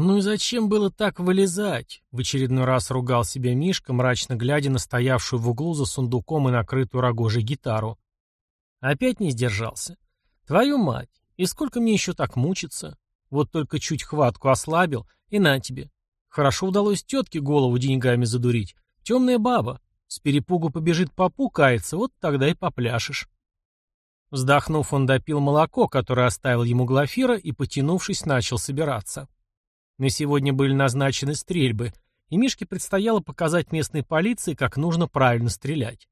«Ну и зачем было так вылезать?» — в очередной раз ругал себя Мишка, мрачно глядя на стоявшую в углу за сундуком и накрытую рогожей гитару. Опять не сдержался. «Твою мать! И сколько мне еще так мучиться? Вот только чуть хватку ослабил, и на тебе. Хорошо удалось тетке голову деньгами задурить. Темная баба. С перепугу побежит попу кается, вот тогда и попляшешь». Вздохнув, он допил молоко, которое оставил ему Глафира, и, потянувшись, начал собираться. На сегодня были назначены стрельбы, и Мишке предстояло показать местной полиции, как нужно правильно стрелять.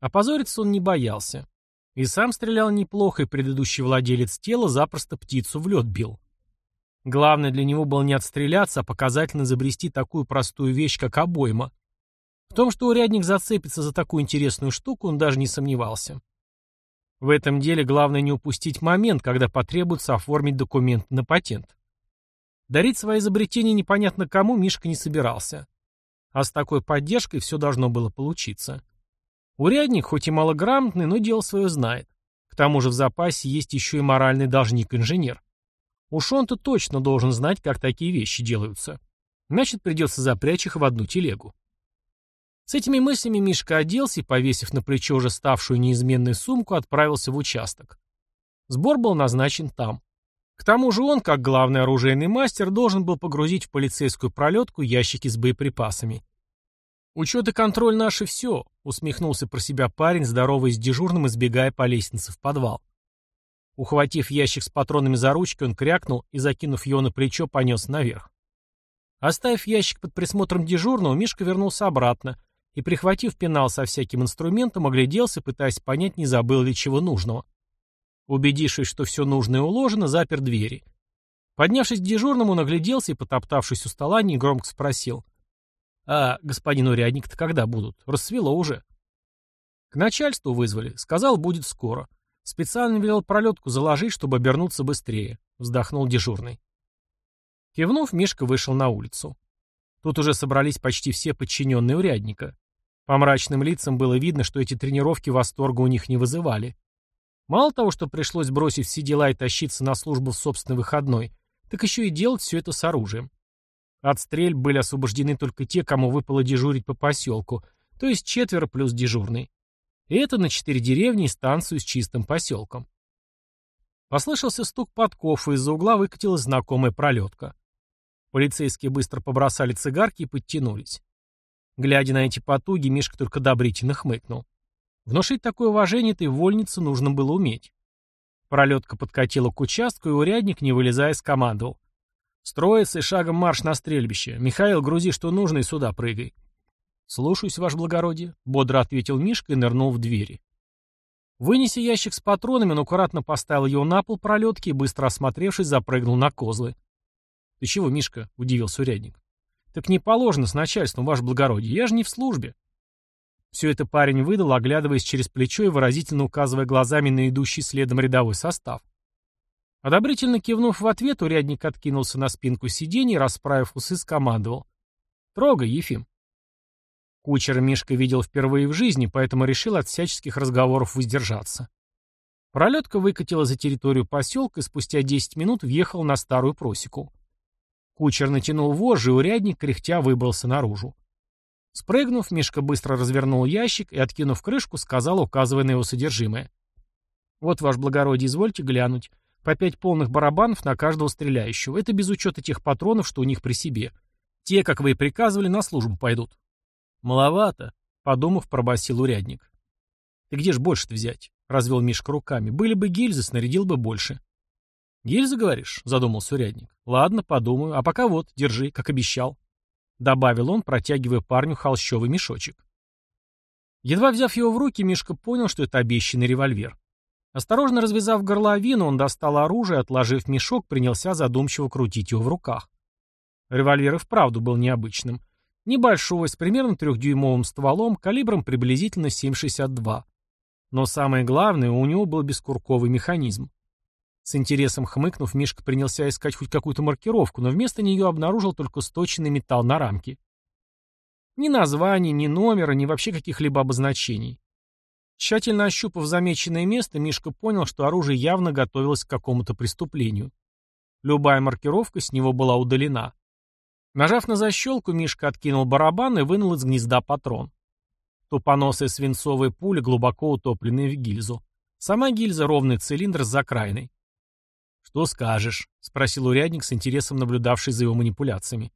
Опозориться он не боялся. И сам стрелял неплохо, и предыдущий владелец тела запросто птицу в лед бил. Главное для него было не отстреляться, а показательно забрести такую простую вещь, как обойма. В том, что урядник зацепится за такую интересную штуку, он даже не сомневался. В этом деле главное не упустить момент, когда потребуется оформить документ на патент. Дарить свои изобретения непонятно кому Мишка не собирался. А с такой поддержкой все должно было получиться. Урядник, хоть и малограмотный, но дело свое знает. К тому же в запасе есть еще и моральный должник-инженер. Уж он-то точно должен знать, как такие вещи делаются. Значит, придется запрячь их в одну телегу. С этими мыслями Мишка оделся и, повесив на плечо уже ставшую неизменной сумку, отправился в участок. Сбор был назначен там. К тому же он, как главный оружейный мастер, должен был погрузить в полицейскую пролетку ящики с боеприпасами. «Учет и контроль наши все», — усмехнулся про себя парень, здоровый с дежурным, избегая по лестнице в подвал. Ухватив ящик с патронами за ручки, он крякнул и, закинув его на плечо, понес наверх. Оставив ящик под присмотром дежурного, Мишка вернулся обратно и, прихватив пенал со всяким инструментом, огляделся, пытаясь понять, не забыл ли чего нужного. Убедившись, что все нужное уложено, запер двери. Поднявшись к дежурному, нагляделся и, потоптавшись у стола, негромко спросил. «А господин урядник-то когда будут? Рассвело уже». «К начальству вызвали. Сказал, будет скоро. Специально велел пролетку заложить, чтобы обернуться быстрее», — вздохнул дежурный. Кивнув, Мишка вышел на улицу. Тут уже собрались почти все подчиненные урядника. По мрачным лицам было видно, что эти тренировки восторга у них не вызывали. Мало того, что пришлось бросить все дела и тащиться на службу в собственный выходной, так еще и делать все это с оружием. От стрельб были освобождены только те, кому выпало дежурить по поселку, то есть четверо плюс дежурный. И это на четыре деревни и станцию с чистым поселком. Послышался стук подков, и из-за угла выкатилась знакомая пролетка. Полицейские быстро побросали цигарки и подтянулись. Глядя на эти потуги, Мишка только одобрительно хмыкнул. Внушить такое уважение этой вольнице нужно было уметь. Пролетка подкатила к участку, и урядник, не вылезая, скомандовал. «Строится и шагом марш на стрельбище. Михаил, грузи, что нужно, и сюда прыгай». «Слушаюсь, ваше благородие», — бодро ответил Мишка и нырнул в двери. Вынеся ящик с патронами, он аккуратно поставил его на пол пролетки и, быстро осмотревшись, запрыгнул на козлы. «Ты чего, Мишка?» — удивился урядник. «Так не положено с начальством, ваше благородие. Я же не в службе». Все это парень выдал, оглядываясь через плечо и выразительно указывая глазами на идущий следом рядовой состав. Одобрительно кивнув в ответ, урядник откинулся на спинку сиденья расправив усы, скомандовал. «Трогай, Ефим». Кучера Мишка видел впервые в жизни, поэтому решил от всяческих разговоров воздержаться. Пролетка выкатила за территорию поселка и спустя 10 минут въехал на старую просеку. Кучер натянул вожжи, и урядник, кряхтя, выбрался наружу. Спрыгнув, Мишка быстро развернул ящик и, откинув крышку, сказал, указывая на его содержимое. «Вот, ваш благородие, извольте глянуть. По пять полных барабанов на каждого стреляющего. Это без учета тех патронов, что у них при себе. Те, как вы и приказывали, на службу пойдут». «Маловато», — подумав, пробасил урядник. «Ты где ж больше-то взять?» — развел Мишка руками. «Были бы гильзы, снарядил бы больше». «Гильзы, говоришь?» — задумался урядник. «Ладно, подумаю. А пока вот, держи, как обещал». — добавил он, протягивая парню холщовый мешочек. Едва взяв его в руки, Мишка понял, что это обещанный револьвер. Осторожно развязав горловину, он достал оружие, отложив мешок, принялся задумчиво крутить его в руках. Револьвер и вправду был необычным. Небольшой, с примерно трехдюймовым стволом, калибром приблизительно 7,62. Но самое главное, у него был бескурковый механизм. С интересом хмыкнув, Мишка принялся искать хоть какую-то маркировку, но вместо нее обнаружил только сточенный металл на рамке. Ни названия, ни номера, ни вообще каких-либо обозначений. Тщательно ощупав замеченное место, Мишка понял, что оружие явно готовилось к какому-то преступлению. Любая маркировка с него была удалена. Нажав на защелку, Мишка откинул барабан и вынул из гнезда патрон. Тупоносая свинцовая пуля, глубоко утопленная в гильзу. Сама гильза — ровный цилиндр с закраиной. «Что скажешь?» — спросил урядник с интересом наблюдавший за его манипуляциями.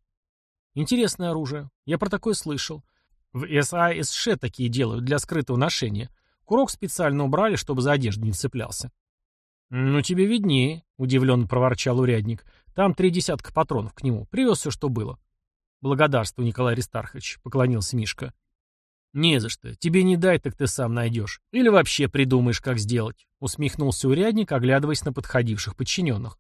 «Интересное оружие. Я про такое слышал. В САСШ такие делают для скрытого ношения. Курок специально убрали, чтобы за одежду не цеплялся». «Ну, тебе виднее», — удивленно проворчал урядник. «Там три десятка патронов к нему. Привез все, что было». «Благодарствую, Николай Аристархович», — поклонился Мишка. «Не за что. Тебе не дай, так ты сам найдешь. Или вообще придумаешь, как сделать», — усмехнулся урядник, оглядываясь на подходивших подчиненных.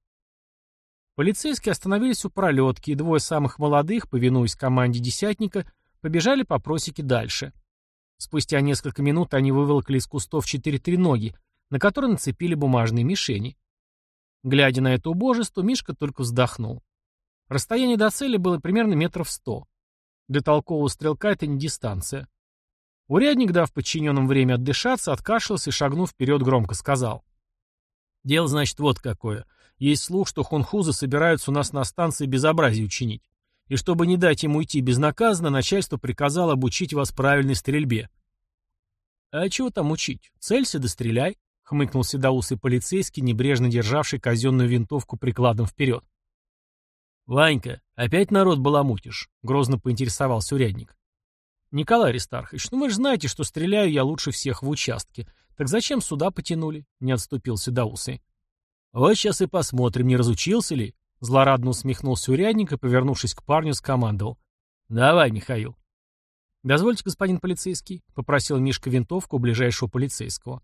Полицейские остановились у пролетки, и двое самых молодых, повинуясь команде десятника, побежали по просеке дальше. Спустя несколько минут они выволокли из кустов четыре треноги, на которые нацепили бумажные мишени. Глядя на это убожество, Мишка только вздохнул. Расстояние до цели было примерно метров сто. Для толкового стрелка это не дистанция. Урядник, дав подчиненным время отдышаться, откашлялся и, шагнув вперед, громко сказал. «Дело, значит, вот какое. Есть слух, что хунхузы собираются у нас на станции безобразие учинить. И чтобы не дать им уйти безнаказанно, начальство приказало обучить вас правильной стрельбе». «А чего там учить? Целься да стреляй», — хмыкнул седоусый полицейский, небрежно державший казенную винтовку прикладом вперед. «Ванька, опять народ баламутишь?» — грозно поинтересовался урядник. «Николай Аристархович, ну вы же знаете, что стреляю я лучше всех в участке. Так зачем сюда потянули?» — не отступился Даусы. «Вот сейчас и посмотрим, не разучился ли?» Злорадно усмехнулся урядник и, повернувшись к парню, скомандовал. «Давай, Михаил». «Дозвольте, господин полицейский», — попросил Мишка винтовку у ближайшего полицейского.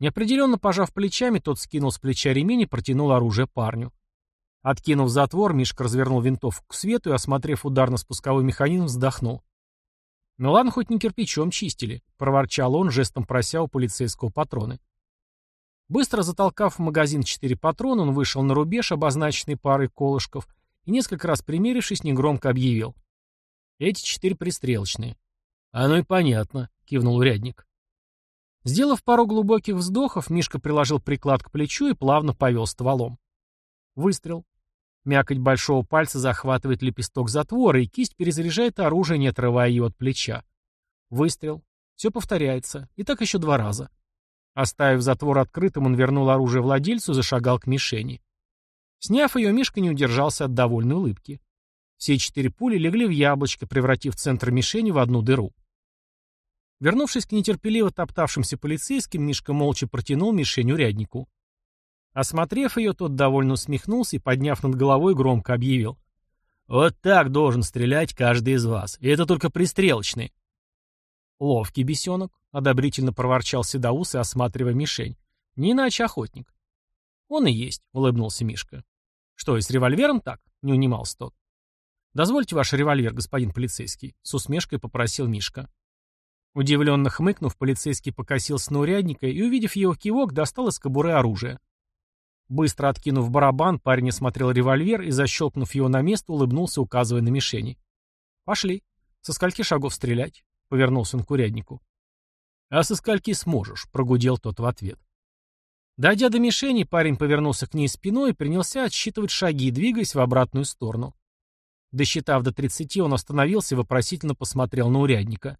Неопределенно пожав плечами, тот скинул с плеча ремень и протянул оружие парню. Откинув затвор, Мишка развернул винтовку к свету и, осмотрев ударно-спусковой механизм, вздохнул. «Ну ладно, хоть не кирпичом чистили», — проворчал он, жестом прося у полицейского патроны. Быстро затолкав в магазин четыре патрона, он вышел на рубеж, обозначенный парой колышков, и несколько раз примерившись, негромко объявил. «Эти четыре пристрелочные». «Оно и понятно», — кивнул урядник. Сделав пару глубоких вздохов, Мишка приложил приклад к плечу и плавно повел стволом. Выстрел. Мякоть большого пальца захватывает лепесток затвора, и кисть перезаряжает оружие, не отрывая его от плеча. Выстрел. Все повторяется. И так еще два раза. Оставив затвор открытым, он вернул оружие владельцу и зашагал к мишени. Сняв ее, Мишка не удержался от довольной улыбки. Все четыре пули легли в яблочко, превратив центр мишени в одну дыру. Вернувшись к нетерпеливо топтавшимся полицейским, Мишка молча протянул мишень уряднику. Осмотрев ее, тот довольно усмехнулся и, подняв над головой, громко объявил. «Вот так должен стрелять каждый из вас. И это только пристрелочный». «Ловкий бесенок», — одобрительно проворчал Седоус и осматривая мишень. «Не иначе охотник». «Он и есть», — улыбнулся Мишка. «Что, и с револьвером так?» — не унимался тот. «Дозвольте ваш револьвер, господин полицейский», — с усмешкой попросил Мишка. Удивленно хмыкнув, полицейский покосился на и, увидев его кивок, достал из кобуры оружие. Быстро откинув барабан, парень осмотрел револьвер и, защелкнув его на место, улыбнулся, указывая на мишени. «Пошли. Со скольки шагов стрелять?» — повернулся он к уряднику. «А со скольки сможешь?» — прогудел тот в ответ. Дойдя до мишени, парень повернулся к ней спиной и принялся отсчитывать шаги, двигаясь в обратную сторону. Досчитав до тридцати, он остановился и вопросительно посмотрел на урядника.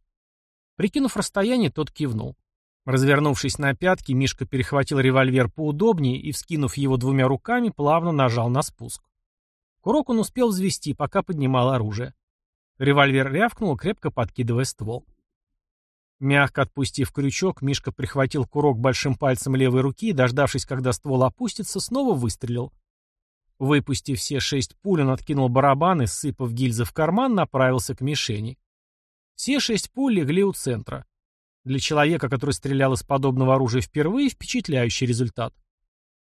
Прикинув расстояние, тот кивнул. Развернувшись на пятки, Мишка перехватил револьвер поудобнее и, вскинув его двумя руками, плавно нажал на спуск. Курок он успел взвести, пока поднимал оружие. Револьвер рявкнул, крепко подкидывая ствол. Мягко отпустив крючок, Мишка прихватил курок большим пальцем левой руки и, дождавшись, когда ствол опустится, снова выстрелил. Выпустив все шесть пуль, он откинул барабан и, сыпав гильзы в карман, направился к мишени. Все шесть пуль легли у центра. Для человека, который стрелял из подобного оружия впервые, впечатляющий результат.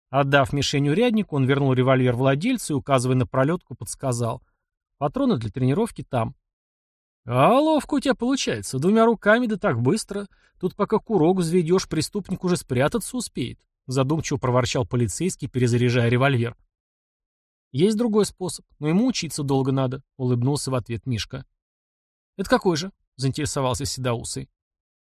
Отдав мишень уряднику, он вернул револьвер владельцу и, указывая на пролетку, подсказал. Патроны для тренировки там. А ловко у тебя получается. Двумя руками, да так быстро. Тут пока курок взведешь, преступник уже спрятаться успеет. Задумчиво проворчал полицейский, перезаряжая револьвер. Есть другой способ, но ему учиться долго надо, улыбнулся в ответ Мишка. Это какой же? заинтересовался Седоусый.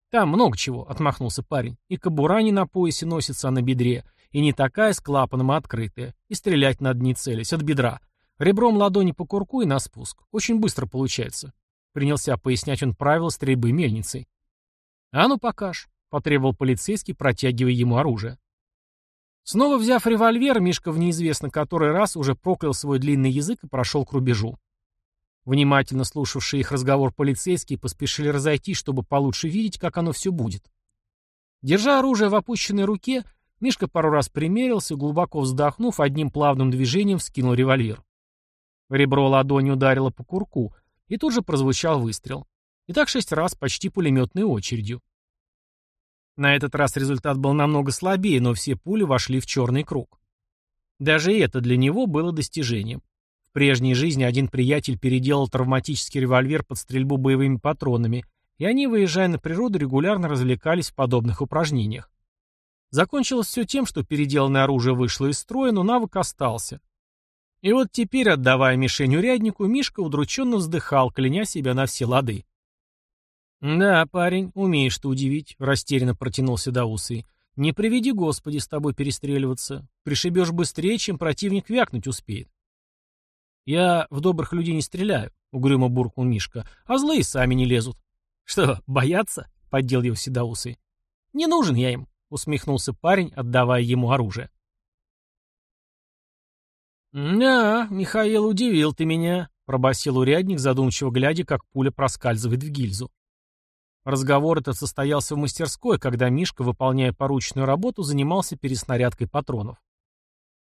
«Там много чего», — отмахнулся парень. «И кобура не на поясе носится, а на бедре, И не такая с клапаном, а открытая. И стрелять надо не целясь, от бедра. Ребром ладони по курку и на спуск. Очень быстро получается. Принялся пояснять он правила стрельбы мельницей. «А ну покаж», — потребовал полицейский, протягивая ему оружие. Снова взяв револьвер, Мишка в неизвестно который раз уже проклял свой длинный язык и прошел к рубежу. Внимательно слушавшие их разговор полицейские поспешили разойтись, чтобы получше видеть, как оно все будет. Держа оружие в опущенной руке, Мишка пару раз примерился, глубоко вздохнув, одним плавным движением вскинул револьвер. Ребро ладони ударило по курку, и тут же прозвучал выстрел. И так шесть раз почти пулеметной очередью. На этот раз результат был намного слабее, но все пули вошли в черный круг. Даже это для него было достижением. Прежней жизни один приятель переделал травматический револьвер под стрельбу боевыми патронами, и они, выезжая на природу, регулярно развлекались в подобных упражнениях. Закончилось все тем, что переделанное оружие вышло из строя, но навык остался. И вот теперь, отдавая мишень уряднику, Мишка удрученно вздыхал, кляня себя на все лады. «Да, парень, умеешь ты удивить», — растерянно протянулся Даусый. «Не приведи, Господи, с тобой перестреливаться. Пришибешь быстрее, чем противник вякнуть успеет». «Я в добрых людей не стреляю», — угрюмо буркнул Мишка, — «а злые сами не лезут». «Что, боятся?» — поддел его Седоусый. «Не нужен я им», — усмехнулся парень, отдавая ему оружие. «Да, Михаил, удивил ты меня», — пробасил урядник, задумчиво глядя, как пуля проскальзывает в гильзу. Разговор этот состоялся в мастерской, когда Мишка, выполняя порученную работу, занимался переснарядкой патронов.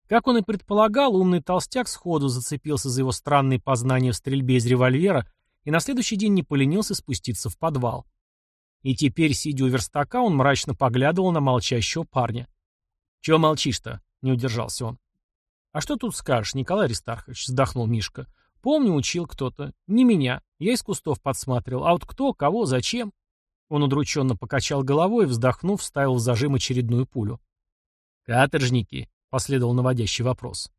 Как он и предполагал, умный толстяк сходу зацепился за его странные познания в стрельбе из револьвера и на следующий день не поленился спуститься в подвал. И теперь, сидя у верстака, он мрачно поглядывал на молчащего парня. «Чего молчишь-то?» — не удержался он. «А что тут скажешь, Николай Аристархович?» — вздохнул Мишка. «Помню, учил кто-то. Не меня. Я из кустов подсматривал. А вот кто, кого, зачем?» Он удрученно покачал головой и, вздохнув, вставил в зажим очередную пулю. «Каторжники?» — последовал наводящий вопрос.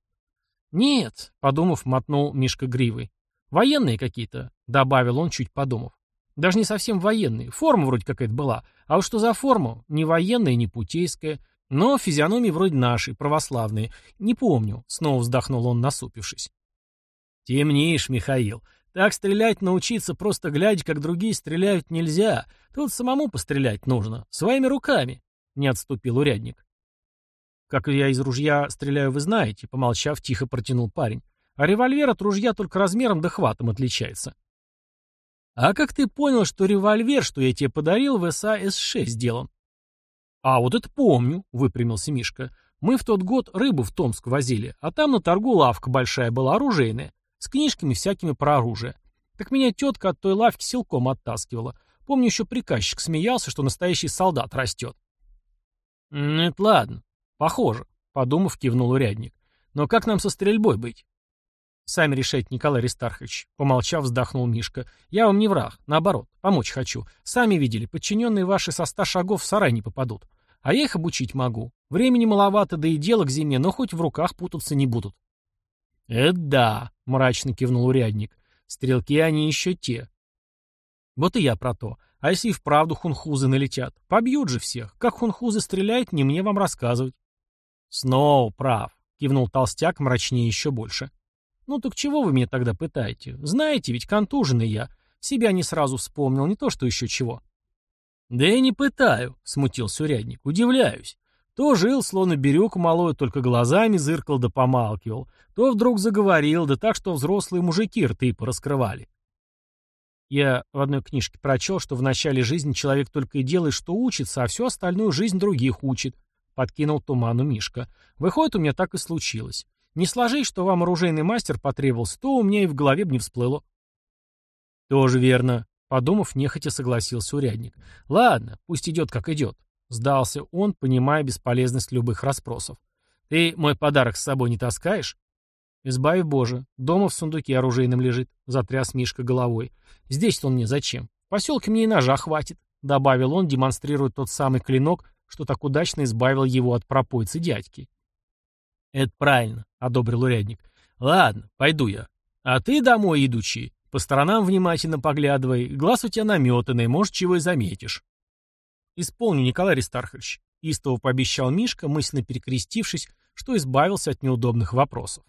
«Нет», — подумав, мотнул Мишка гривой. «Военные какие-то», — добавил он, чуть подумав. «Даже не совсем военные. Форма вроде какая-то была. А вот что за форма? Не военная, не путейская. Но физиономии вроде наши, православные. Не помню. Снова вздохнул он, насупившись. Темнеешь, Михаил. Так стрелять научиться, просто глядя, как другие стреляют, нельзя. Тут самому пострелять нужно. Своими руками. Не отступил урядник. Как я из ружья стреляю, вы знаете, помолчав, тихо протянул парень. А револьвер от ружья только размером да хватом отличается. А как ты понял, что револьвер, что я тебе подарил, в СА-С-6 сделан? «А вот это помню», — выпрямился Мишка. «Мы в тот год рыбу в Томск возили, а там на торгу лавка большая была, оружейная, с книжками всякими про оружие. Так меня тетка от той лавки силком оттаскивала. Помню, еще приказчик смеялся, что настоящий солдат растет». «Это ладно. Похоже», — подумав, кивнул урядник. «Но как нам со стрельбой быть?» «Сами решайте, Николай Аристархович», — помолчав, вздохнул Мишка. «Я вам не враг, наоборот, помочь хочу. Сами видели, подчиненные ваши со ста шагов в сарай не попадут. А я их обучить могу. Времени маловато, да и дело к зиме, но хоть в руках путаться не будут. «Это да», — мрачно кивнул урядник. «Стрелки они еще те». «Вот и я про то. А если и вправду хунхузы налетят? Побьют же всех. Как хунхузы стреляют, не мне вам рассказывать». «Снова прав», — кивнул толстяк мрачнее еще больше. «Ну так чего вы меня тогда пытаете? Знаете, ведь контуженный я. Себя не сразу вспомнил, не то что еще чего». «Да я не пытаю», — смутился урядник. «Удивляюсь. То жил, словно берег малой, только глазами зыркал да помалкивал, то вдруг заговорил, да так, что взрослые мужики рты пораскрывали. Я в одной книжке прочел, что в начале жизни человек только и делает, что учится, а всю остальную жизнь других учит, — подкинул туману Мишка. Выходит, у меня так и случилось. Не сложись, что вам оружейный мастер потребовался, то у меня и в голове бы не всплыло. Тоже верно, Подумав, нехотя согласился урядник. «Ладно, пусть идет, как идет», — сдался он, понимая бесполезность любых расспросов. «Ты мой подарок с собой не таскаешь?» «Избави Боже, дома в сундуке оружейным лежит», — затряс Мишка головой. «Здесь-то он мне зачем? В поселке мне и ножа хватит», — добавил он, демонстрируя тот самый клинок, что так удачно избавил его от пропойцы дядьки. «Это правильно», — одобрил урядник. «Ладно, пойду я. А ты домой, идучи, по сторонам внимательно поглядывай, глаз у тебя наметанный, может, чего и заметишь. Исполню, Николай Аристархович, — истово пообещал Мишка, мысленно перекрестившись, что избавился от неудобных вопросов.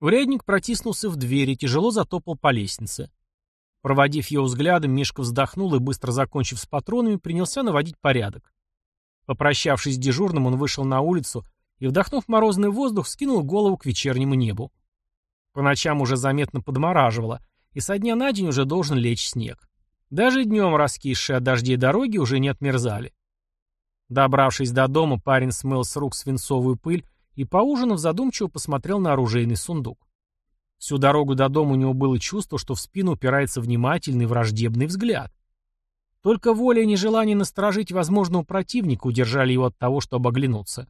Урядник протиснулся в дверь и тяжело затопал по лестнице. Проводив его взглядом, Мишка вздохнул и, быстро закончив с патронами, принялся наводить порядок. Попрощавшись с дежурным, он вышел на улицу и, вдохнув морозный воздух, скинул голову к вечернему небу. По ночам уже заметно подмораживало, и со дня на день уже должен лечь снег. Даже днем раскисшие от дождей дороги уже не отмерзали. Добравшись до дома, парень смыл с рук свинцовую пыль и, поужинав, задумчиво посмотрел на оружейный сундук. Всю дорогу до дома у него было чувство, что в спину упирается внимательный враждебный взгляд. Только воля и нежелание насторожить возможного противника удержали его от того, чтобы оглянуться.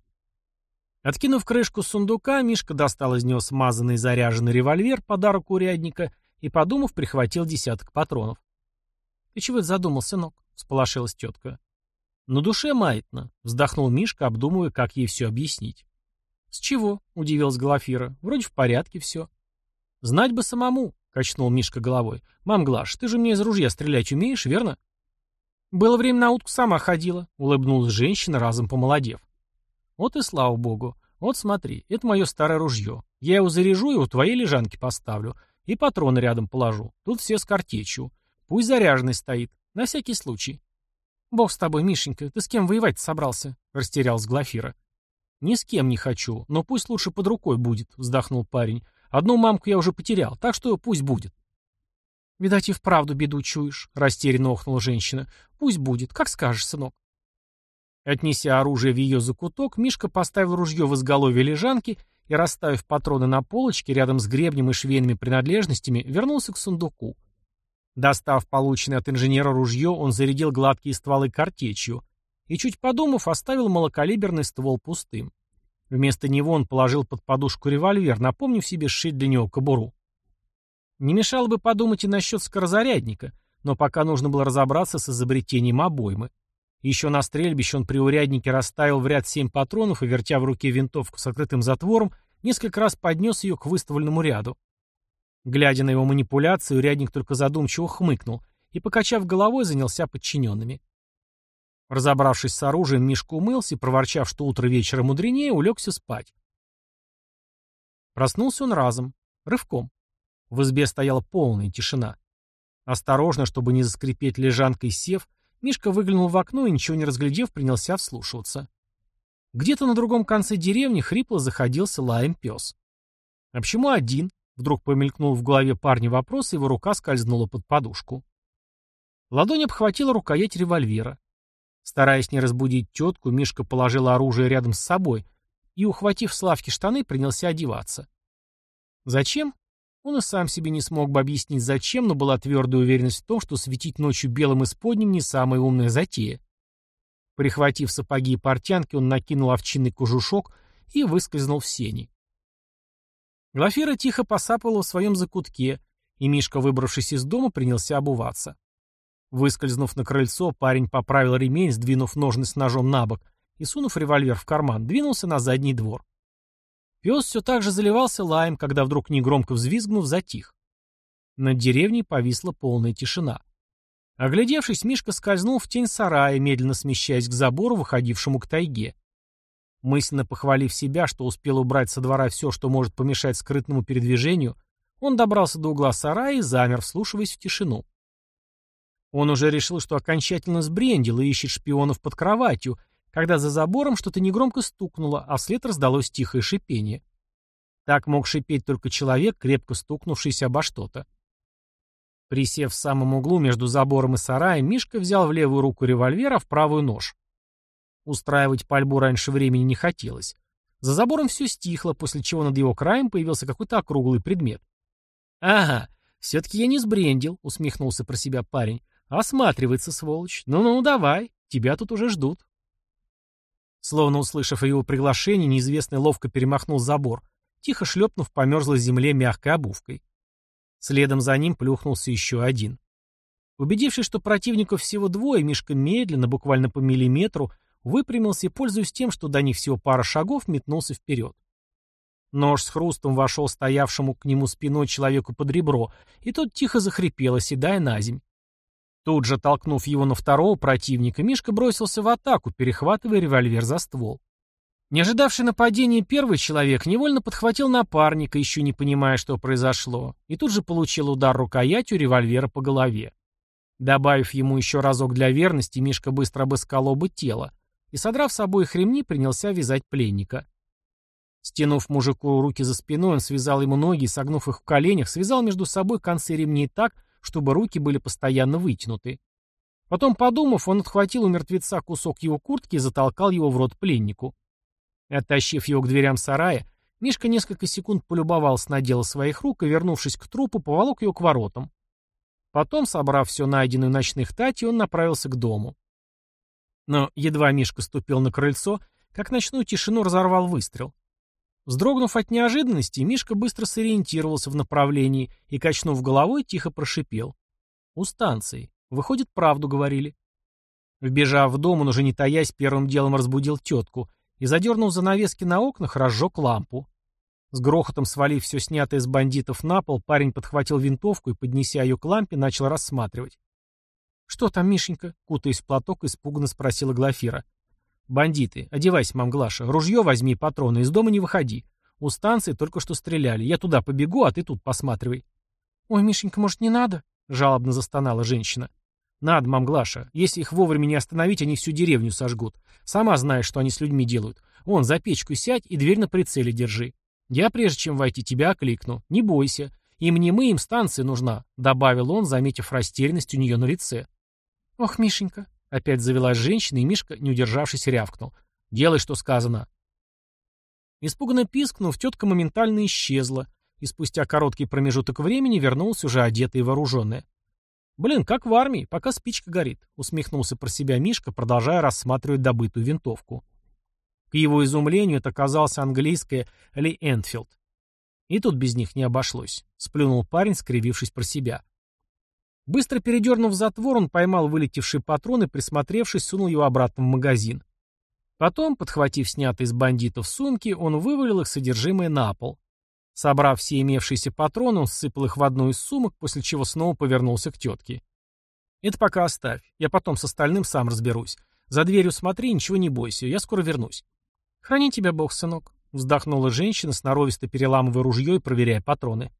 Откинув крышку сундука, Мишка достал из него смазанный заряженный револьвер, подарок урядника, и, подумав, прихватил десяток патронов. «Ты чего это задумал, сынок?» — сполошилась тетка. «На душе маятно», — вздохнул Мишка, обдумывая, как ей все объяснить. «С чего?» — удивилась Глафира. «Вроде в порядке все». «Знать бы самому», — качнул Мишка головой. «Мам, Глаш, ты же мне из ружья стрелять умеешь, верно?» «Было время на утку сама ходила», — улыбнулась женщина, разом помолодев. «Вот и слава богу. Вот смотри, это мое старое ружье. Я его заряжу и у твоей лежанки поставлю. И патроны рядом положу. Тут все с картечью. Пусть заряженный стоит. На всякий случай». «Бог с тобой, Мишенька, ты с кем воевать собрался?» — растерялась Глафира. «Ни с кем не хочу, но пусть лучше под рукой будет», — вздохнул парень. «Одну мамку я уже потерял, так что пусть будет». «Видать, и вправду беду чуешь», — растерянно охнула женщина. «Пусть будет, как скажешь, сынок». Отнеся оружие в ее закуток, Мишка поставил ружье в изголовье лежанки и, расставив патроны на полочке рядом с гребнем и швейными принадлежностями, вернулся к сундуку. Достав полученное от инженера ружье, он зарядил гладкие стволы картечью и, чуть подумав, оставил малокалиберный ствол пустым. Вместо него он положил под подушку револьвер, напомнив себе сшить для него кобуру. Не мешало бы подумать и насчет скорозарядника, но пока нужно было разобраться с изобретением обоймы. Еще на стрельбище он при уряднике расставил в ряд семь патронов и, вертя в руке винтовку с открытым затвором, несколько раз поднес ее к выставленному ряду. Глядя на его манипуляции, урядник только задумчиво хмыкнул и, покачав головой, занялся подчиненными. Разобравшись с оружием, Мишка умылся и, проворчав, что утро вечера мудренее, улегся спать. Проснулся он разом, рывком. В избе стояла полная тишина. Осторожно, чтобы не заскрипеть лежанкой сев, Мишка выглянул в окно и, ничего не разглядев, принялся вслушиваться. Где-то на другом конце деревни хрипло заходился лаем пес. «А почему один?» — вдруг помелькнул в голове парня вопрос, и его рука скользнула под подушку. Ладонь обхватила рукоять револьвера. Стараясь не разбудить тетку, Мишка положил оружие рядом с собой и, ухватив с лавки штаны, принялся одеваться. Зачем? Он и сам себе не смог бы объяснить зачем, но была твердая уверенность в том, что светить ночью белым исподним не самая умная затея. Прихватив сапоги и портянки, он накинул овчинный кожушок и выскользнул в сени. Глафира тихо посапывала в своем закутке, и Мишка, выбравшись из дома, принялся обуваться. Выскользнув на крыльцо, парень поправил ремень, сдвинув ножны с ножом на бок и, сунув револьвер в карман, двинулся на задний двор. Пес все так же заливался лаем, когда вдруг негромко взвизгнув, затих. Над деревней повисла полная тишина. Оглядевшись, Мишка скользнул в тень сарая, медленно смещаясь к забору, выходившему к тайге. Мысленно похвалив себя, что успел убрать со двора все, что может помешать скрытному передвижению, он добрался до угла сарая и замер, вслушиваясь в тишину. Он уже решил, что окончательно сбрендил и ищет шпионов под кроватью, когда за забором что-то негромко стукнуло, а вслед раздалось тихое шипение. Так мог шипеть только человек, крепко стукнувшийся обо что-то. Присев в самом углу между забором и сараем, Мишка взял в левую руку револьвер, а в правую нож. Устраивать пальбу раньше времени не хотелось. За забором все стихло, после чего над его краем появился какой-то округлый предмет. «Ага, все-таки я не сбрендил», — усмехнулся про себя парень. «Осматривается, сволочь. Ну-ну, давай, тебя тут уже ждут». Словно услышав его приглашение, неизвестный ловко перемахнул забор, тихо шлепнув по мерзлой земле мягкой обувкой. Следом за ним плюхнулся еще один. Убедившись, что противников всего двое, Мишка медленно, буквально по миллиметру, выпрямился и, пользуясь тем, что до них всего пара шагов, метнулся вперед. Нож с хрустом вошел стоявшему к нему спиной человеку под ребро, и тот тихо захрипел, оседая на земь. Тут же, толкнув его на второго противника, Мишка бросился в атаку, перехватывая револьвер за ствол. Не ожидавший нападения первый человек невольно подхватил напарника, еще не понимая, что произошло, и тут же получил удар рукоятью револьвера по голове. Добавив ему еще разок для верности, Мишка быстро обыскал оба тела и, содрав с обоих ремни, принялся вязать пленника. Стянув мужику руки за спиной, он связал ему ноги согнув их в коленях, связал между собой концы ремней так, чтобы руки были постоянно вытянуты. Потом, подумав, он отхватил у мертвеца кусок его куртки и затолкал его в рот пленнику. Оттащив его к дверям сарая, Мишка несколько секунд полюбовался на дело своих рук и, вернувшись к трупу, поволок его к воротам. Потом, собрав все найденное в ночных тати, он направился к дому. Но едва Мишка ступил на крыльцо, как ночную тишину разорвал выстрел. Вздрогнув от неожиданности, Мишка быстро сориентировался в направлении и, качнув головой, тихо прошипел. «У станции. Выходит, правду говорили». Вбежав в дом, он уже не таясь, первым делом разбудил тетку и, задернув занавески на окнах, разжег лампу. С грохотом свалив все снятое с бандитов на пол, парень подхватил винтовку и, поднеся ее к лампе, начал рассматривать. «Что там, Мишенька?» — кутаясь в платок, испуганно спросила Глафира. «Бандиты, одевайся, мам Глаша, ружье возьми патроны, из дома не выходи. У станции только что стреляли, я туда побегу, а ты тут посматривай». «Ой, Мишенька, может, не надо?» — жалобно застонала женщина. «Надо, мам Глаша. Если их вовремя не остановить, они всю деревню сожгут. Сама знаешь, что они с людьми делают. Вон, за печку сядь и дверь на прицеле держи. Я, прежде чем войти, тебя окликну. Не бойся. Им не мы, им станция нужна», — добавил он, заметив растерянность у нее на лице. «Ох, Мишенька», — опять завелась женщина, и Мишка, не удержавшись, рявкнул. «Делай, что сказано». Испуганно пискнув, тетка моментально исчезла, и спустя короткий промежуток времени вернулась уже одетая и вооруженная. «Блин, как в армии, пока спичка горит», — усмехнулся про себя Мишка, продолжая рассматривать добытую винтовку. К его изумлению это оказался английская Ли Энфилд. И тут без них не обошлось, сплюнул парень, скривившись про себя. Быстро передернув затвор, он поймал вылетевший патрон и, присмотревшись, сунул его обратно в магазин. Потом, подхватив снятые из бандитов сумки, он вывалил их содержимое на пол. Собрав все имевшиеся патроны, он сыпал их в одну из сумок, после чего снова повернулся к тетке. «Это пока оставь. Я потом с остальным сам разберусь. За дверью смотри, ничего не бойся. Я скоро вернусь». «Храни тебя Бог, сынок», — вздохнула женщина, сноровисто переламывая ружье и проверяя патроны.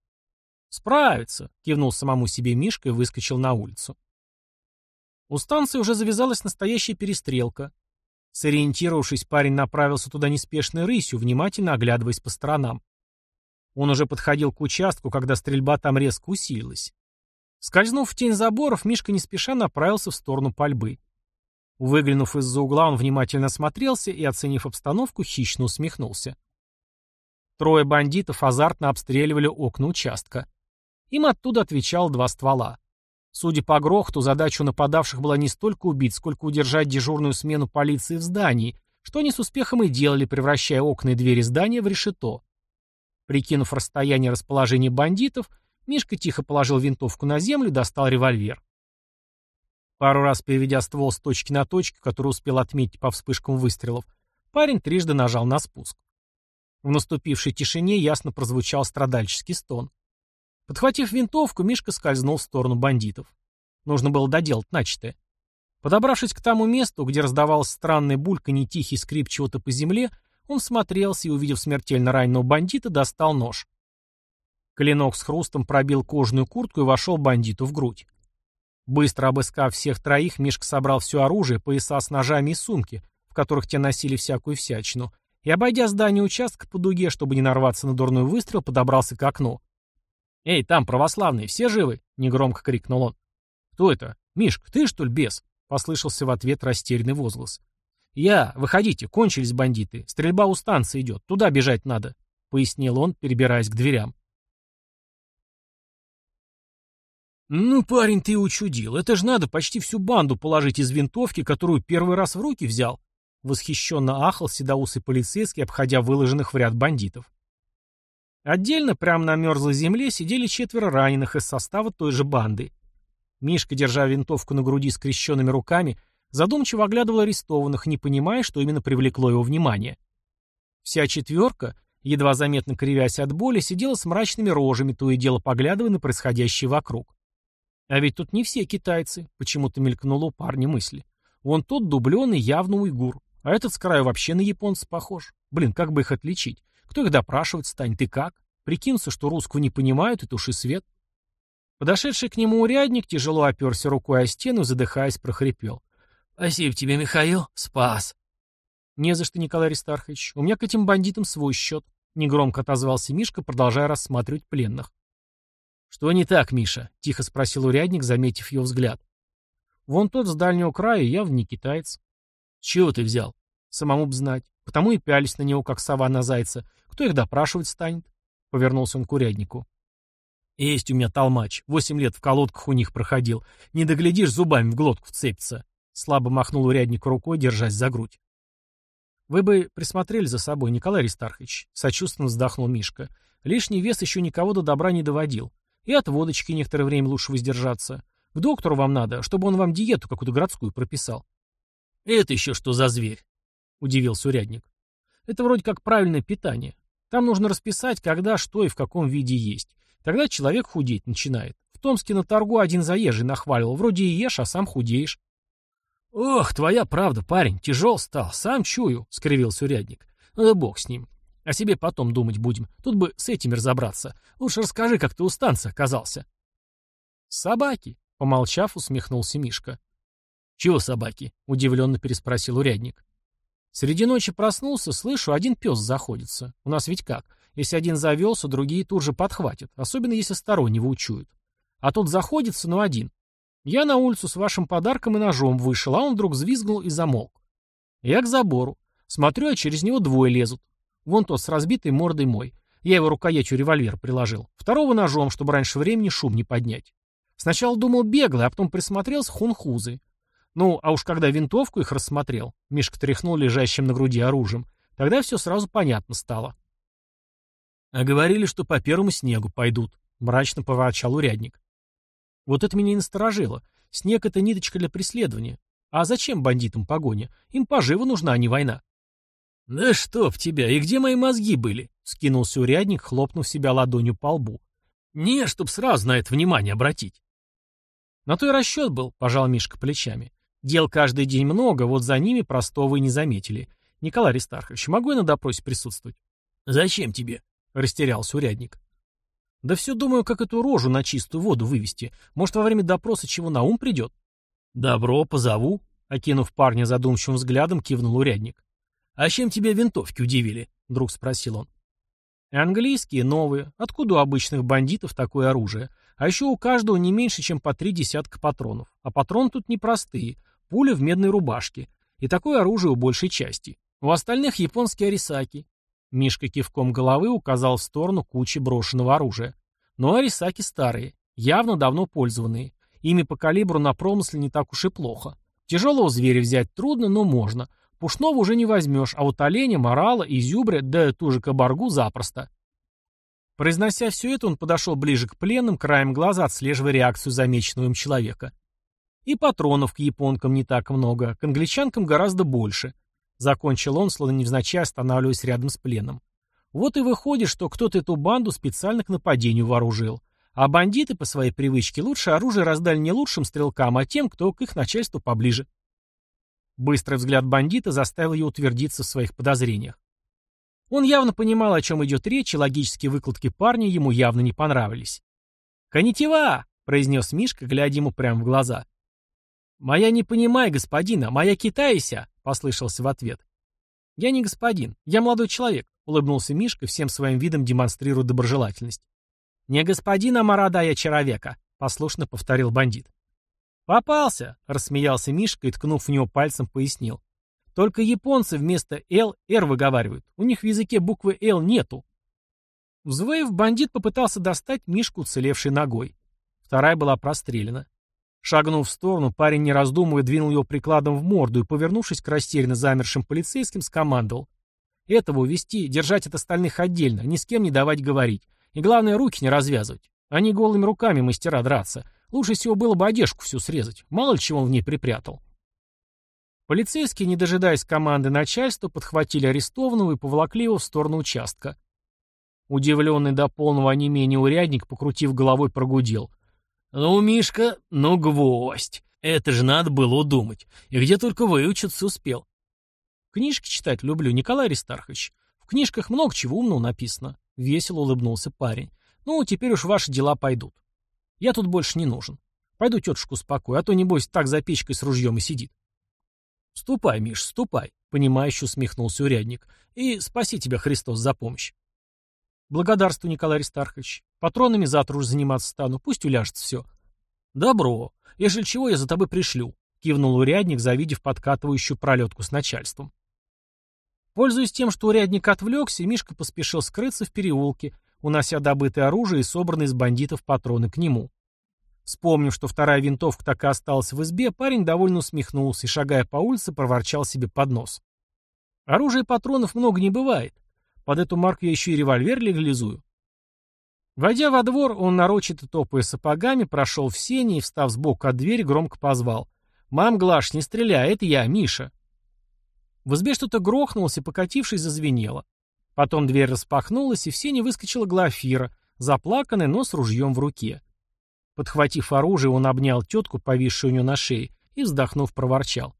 «Справится», — кивнул самому себе Мишка и выскочил на улицу. У станции уже завязалась настоящая перестрелка. Сориентировавшись, парень направился туда неспешной рысью, внимательно оглядываясь по сторонам. Он уже подходил к участку, когда стрельба там резко усилилась. Скользнув в тень заборов, Мишка не спеша направился в сторону пальбы. Выглянув из-за угла, он внимательно осмотрелся и, оценив обстановку, хищно усмехнулся. Трое бандитов азартно обстреливали окна участка. Им оттуда отвечал два ствола. Судя по грохоту, задача у нападавших была не столько убить, сколько удержать дежурную смену полиции в здании, что они с успехом и делали, превращая окна и двери здания в решето. Прикинув расстояние расположения бандитов, Мишка тихо положил винтовку на землю и достал револьвер. Пару раз переведя ствол с точки на точку, который успел отметить по вспышкам выстрелов, парень трижды нажал на спуск. В наступившей тишине ясно прозвучал страдальческий стон. Подхватив винтовку, Мишка скользнул в сторону бандитов. Нужно было доделать начатое. Подобравшись к тому месту, где раздавалось странное бульканье тихий скрип чего-то по земле, он смотрелся и, увидев смертельно раненого бандита, достал нож. Клинок с хрустом пробил кожаную куртку и вошел бандиту в грудь. Быстро обыскав всех троих, Мишка собрал все оружие, пояса с ножами и сумки, в которых те носили всякую всячину, и, обойдя здание участка по дуге, чтобы не нарваться на дурной выстрел, подобрался к окну. «Эй, там, православные, все живы?» — негромко крикнул он. «Кто это? Мишка, ты, что ли, бес?» — послышался в ответ растерянный возглас. «Я. Выходите, кончились бандиты. Стрельба у станции идет. Туда бежать надо», — пояснил он, перебираясь к дверям. «Ну, парень, ты учудил. Это ж надо почти всю банду положить из винтовки, которую первый раз в руки взял», — восхищенно ахал седоусый полицейский, обходя выложенных в ряд бандитов. Отдельно, прямо на мерзлой земле, сидели четверо раненых из состава той же банды. Мишка, держа винтовку на груди скрещенными руками, задумчиво оглядывал арестованных, не понимая, что именно привлекло его внимание. Вся четверка, едва заметно кривясь от боли, сидела с мрачными рожами, то и дело поглядывая на происходящее вокруг. А ведь тут не все китайцы, почему-то мелькнула у парня мысль. Вон тот дубленый явно уйгур, а этот с краю вообще на японца похож. Блин, как бы их отличить? Кто их допрашивать станет и как? Прикинуться, что русского не понимают, и туши свет. Подошедший к нему урядник тяжело оперся рукой о стену, задыхаясь, прохрипел. «Спасибо тебе, Михаил, спас». «Не за что, Николай Аристархович. У меня к этим бандитам свой счет», — негромко отозвался Мишка, продолжая рассматривать пленных. «Что не так, Миша?» — тихо спросил урядник, заметив его взгляд. «Вон тот с дальнего края явно не китаец». чего ты взял?» «Самому б знать. Потому и пялись на него, как сова на зайца. Кто их допрашивать станет?» — повернулся он к уряднику. «Есть у меня толмач. Восемь лет в колодках у них проходил. Не доглядишь, зубами в глотку вцепится». Слабо махнул уряднику рукой, держась за грудь. «Вы бы присмотрели за собой, Николай Аристархович», — сочувственно вздохнул Мишка. «Лишний вес еще никого до добра не доводил. И от водочки некоторое время лучше воздержаться. К доктору вам надо, чтобы он вам диету какую-то городскую прописал». «Это еще что за зверь?» — удивился урядник. «Это вроде как правильное питание. Там нужно расписать, когда, что и в каком виде есть. Тогда человек худеть начинает. В Томске на торгу один заезжий нахваливал. Вроде и ешь, а сам худеешь. «Ох, твоя правда, парень, тяжел стал, сам чую», — скривился урядник. «Ну да бог с ним. О себе потом думать будем. Тут бы с этими разобраться. Лучше расскажи, как ты у станции оказался». «Собаки», — помолчав, усмехнулся Мишка. «Чего собаки?» — удивленно переспросил урядник. «Среди ночи проснулся, слышу, один пес заходится. У нас ведь как? Если один завелся, другие тут же подхватят, особенно если стороннего учуют. А тут заходится, но один. Я на улицу с вашим подарком и ножом вышел, а он вдруг взвизгнул и замолк. Я к забору. Смотрю, а через него двое лезут. Вон тот с разбитой мордой мой. Я его рукоятью револьвер приложил. Второго ножом, чтобы раньше времени шум не поднять. Сначала думал беглый, а потом присмотрелся хунхузы. Ну, а уж когда винтовку их рассмотрел, Мишка тряхнул лежащим на груди оружием, тогда все сразу понятно стало. А говорили, что по первому снегу пойдут, мрачно поворчал урядник. Вот это меня и насторожило. Снег — это ниточка для преследования. А зачем бандитам погоня? Им пожива нужна, а не война. «Да чтоб тебя! И где мои мозги были?» — скинулся урядник, хлопнув себя ладонью по лбу. «Не, чтоб сразу на это внимание обратить». На то и расчет был, — пожал Мишка плечами. Дел каждый день много, вот за ними простого и не заметили. Николай Аристархович, могу я на допросе присутствовать? «Зачем тебе?» — растерялся урядник. Да все думаю, как эту рожу на чистую воду вывести. Может, во время допроса чего на ум придет? Добро, позову. Окинув парня задумчивым взглядом, кивнул урядник. А чем тебя винтовки удивили? Вдруг спросил он. Английские, новые. Откуда у обычных бандитов такое оружие? А еще у каждого не меньше, чем по три десятка патронов. А патроны тут непростые. Пуля в медной рубашке. И такое оружие у большей части. У остальных японские арисаки. Мишка кивком головы указал в сторону кучи брошенного оружия. Но арисаки старые, явно давно пользованные. Ими по калибру на промысле не так уж и плохо. Тяжелого зверя взять трудно, но можно. Пушного уже не возьмешь, а вот оленя, морала, изюбря, да ту же кабаргу запросто. Произнося все это, он подошел ближе к пленным, краем глаза отслеживая реакцию замеченного им человека. И патронов к японкам не так много, к англичанкам гораздо больше – Закончил он, словно невзначай останавливаясь рядом с пленным. Вот и выходит, что кто-то эту банду специально к нападению вооружил. А бандиты по своей привычке лучше оружие раздали не лучшим стрелкам, а тем, кто к их начальству поближе. Быстрый взгляд бандита заставил ее утвердиться в своих подозрениях. Он явно понимал, о чем идет речь, и логические выкладки парня ему явно не понравились. «Конетива!» — произнес Мишка, глядя ему прямо в глаза. «Моя не понимай, господина, моя китайся!» послышался в ответ. «Я не господин, я молодой человек», — улыбнулся Мишка, всем своим видом демонстрируя доброжелательность. «Не господин, а молодая человека», — послушно повторил бандит. «Попался!» — рассмеялся Мишка и, ткнув в него пальцем, пояснил. «Только японцы вместо «Л» «Р» выговаривают. У них в языке буквы «Л» нету». Взвоев, бандит попытался достать Мишку уцелевшей ногой. Вторая была прострелена. Шагнув в сторону, парень, не раздумывая, двинул его прикладом в морду и, повернувшись к растерянно замершим полицейским, скомандовал. «Этого увести, держать от остальных отдельно, ни с кем не давать говорить. И главное, руки не развязывать. Они голыми руками мастера драться. Лучше всего было бы одежку всю срезать. Мало ли чего он в ней припрятал». Полицейские, не дожидаясь команды начальства, подхватили арестованного и поволокли его в сторону участка. Удивленный до полного онемения урядник, покрутив головой, прогудел. Ну, Мишка, ну гвоздь. Это же надо было удумать. И где только выучиться успел. Книжки читать люблю, Николай Аристархович. В книжках много чего умного написано. Весело улыбнулся парень. Ну, теперь уж ваши дела пойдут. Я тут больше не нужен. Пойду тетушку успокою, а то, небось, так за печкой с ружьем и сидит. Ступай, Миш, ступай, понимающе усмехнулся урядник. И спаси тебя, Христос, за помощь. Благодарствую, Николай Аристархович. Патронами завтра уж заниматься стану, пусть уляжется все. Добро. Ежели чего, я за тобой пришлю, кивнул урядник, завидев подкатывающую пролетку с начальством. Пользуясь тем, что урядник отвлекся, Мишка поспешил скрыться в переулке, унося добытое оружие и собранные из бандитов патроны к нему. Вспомнив, что вторая винтовка так и осталась в избе, парень довольно усмехнулся и, шагая по улице, проворчал себе под нос. Оружия и патронов много не бывает. Под эту марку я еще и револьвер легализую. Войдя во двор, он, нарочито топая сапогами, прошел в сени и, встав сбоку от двери, громко позвал. «Мам, Глаш, не стреляй, это я, Миша». В избе что-то грохнулось и, покатившись, зазвенело. Потом дверь распахнулась, и в сене выскочила Глафира, заплаканная, но с ружьем в руке. Подхватив оружие, он обнял тетку, повисшую у нее на шее, и, вздохнув, проворчал.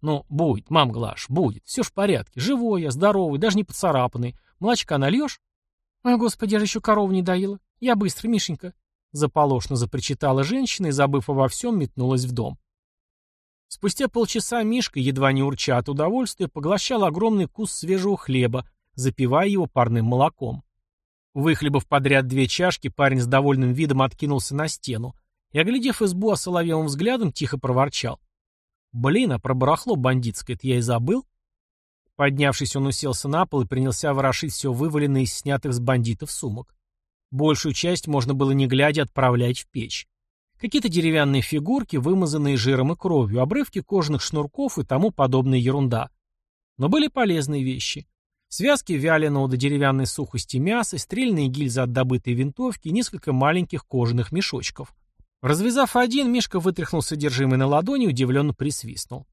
«Ну, будет, мам Глаш, будет. Все в порядке. Живой я, здоровый, даже не поцарапанный. Молочка нальешь?» «Ой, господи, я же еще корову не доила. Я быстро, Мишенька». Заполошно запричитала женщина и, забыв обо всем, метнулась в дом. Спустя полчаса Мишка, едва не урча от удовольствия, поглощал огромный кус свежего хлеба, запивая его парным молоком. Выхлебав подряд две чашки, парень с довольным видом откинулся на стену и, оглядев избу осоловелым взглядом, тихо проворчал. «Блин, а про барахло бандитское я и забыл». Поднявшись, он уселся на пол и принялся ворошить все вываленное из снятых с бандитов сумок. Большую часть можно было не глядя отправлять в печь. Какие-то деревянные фигурки, вымазанные жиром и кровью, обрывки кожаных шнурков и тому подобная ерунда. Но были полезные вещи. Связки вяленого до деревянной сухости мяса, стрельные гильзы от добытой винтовки и несколько маленьких кожаных мешочков. Развязав один, Мишка вытряхнул содержимое на ладони и удивленно присвистнул.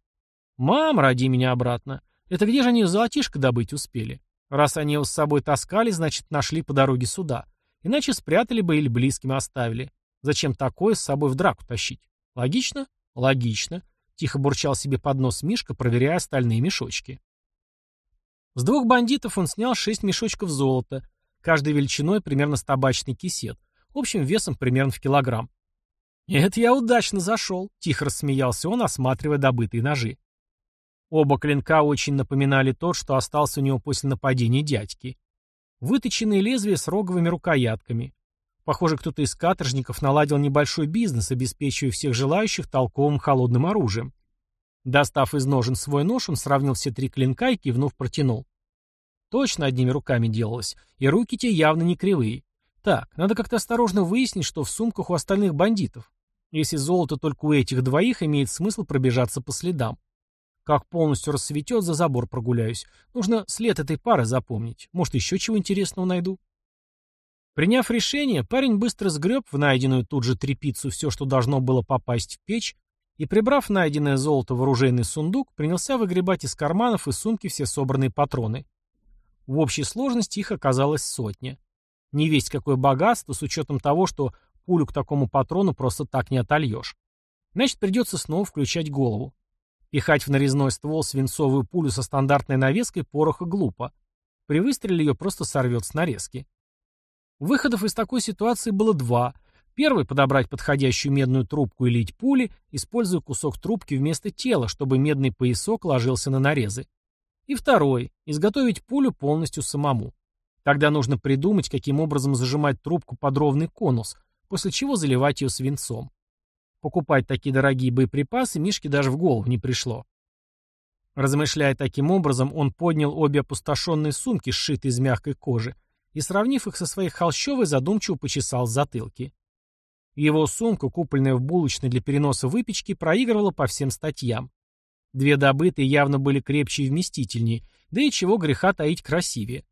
«Мам, роди меня обратно. Это где же они золотишко добыть успели? Раз они его с собой таскали, значит, нашли по дороге сюда. Иначе спрятали бы или близким оставили. Зачем такое с собой в драку тащить? Логично? Логично. Тихо бурчал себе под нос Мишка, проверяя остальные мешочки. С двух бандитов он снял шесть мешочков золота, каждой величиной примерно с табачный кисет, общим весом примерно в килограмм. «Это я удачно зашел», — тихо рассмеялся он, осматривая добытые ножи. Оба клинка очень напоминали тот, что остался у него после нападения дядьки. Выточенные лезвия с роговыми рукоятками. Похоже, кто-то из каторжников наладил небольшой бизнес, обеспечивая всех желающих толковым холодным оружием. Достав из ножен свой нож, он сравнил все три клинка и, кивнув, протянул. Точно одними руками делалось, и руки те явно не кривые. Так, надо как-то осторожно выяснить, что в сумках у остальных бандитов. Если золото только у этих двоих, имеет смысл пробежаться по следам. Как полностью рассветет, за забор прогуляюсь. Нужно след этой пары запомнить. Может, еще чего интересного найду. Приняв решение, парень быстро сгреб в найденную тут же трепицу все, что должно было попасть в печь, и, прибрав найденное золото в оружейный сундук, принялся выгребать из карманов и сумки все собранные патроны. В общей сложности их оказалось сотня. Не весть какое богатство, с учетом того, что пулю к такому патрону просто так не отольешь. Значит, придется снова включать голову. Пихать в нарезной ствол свинцовую пулю со стандартной навеской пороха глупо. При выстреле ее просто сорвет с нарезки. Выходов из такой ситуации было два. Первый – подобрать подходящую медную трубку и лить пули, используя кусок трубки вместо тела, чтобы медный поясок ложился на нарезы. И второй – изготовить пулю полностью самому. Тогда нужно придумать, каким образом зажимать трубку под ровный конус, после чего заливать ее свинцом. Покупать такие дорогие боеприпасы Мишке даже в голову не пришло. Размышляя таким образом, он поднял обе опустошенные сумки, сшитые из мягкой кожи, и, сравнив их со своей холщовой, задумчиво почесал затылки. Его сумка, купленная в булочной для переноса выпечки, проигрывала по всем статьям. Две добытые явно были крепче и вместительнее, да и чего греха таить красивее.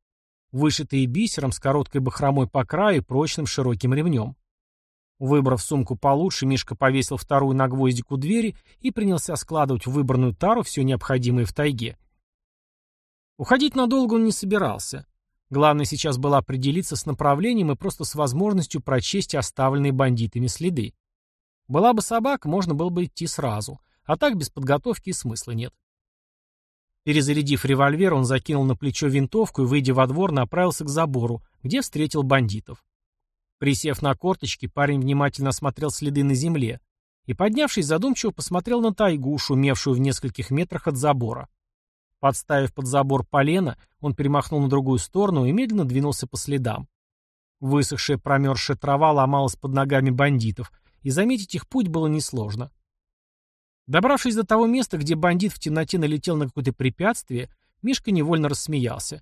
Вышитые бисером с короткой бахромой по краю и прочным широким ремнем. Выбрав сумку получше, Мишка повесил вторую на гвоздик у двери и принялся складывать в выбранную тару все необходимое в тайге. Уходить надолго он не собирался. Главное сейчас было определиться с направлением и просто с возможностью прочесть оставленные бандитами следы. Была бы собака, можно было бы идти сразу. А так без подготовки и смысла нет. Перезарядив револьвер, он закинул на плечо винтовку и, выйдя во двор, направился к забору, где встретил бандитов. Присев на корточки, парень внимательно осмотрел следы на земле и, поднявшись, задумчиво посмотрел на тайгу, шумевшую в нескольких метрах от забора. Подставив под забор полено, он перемахнул на другую сторону и медленно двинулся по следам. Высохшая промерзшая трава ломалась под ногами бандитов, и заметить их путь было несложно. Добравшись до того места, где бандит в темноте налетел на какое-то препятствие, Мишка невольно рассмеялся.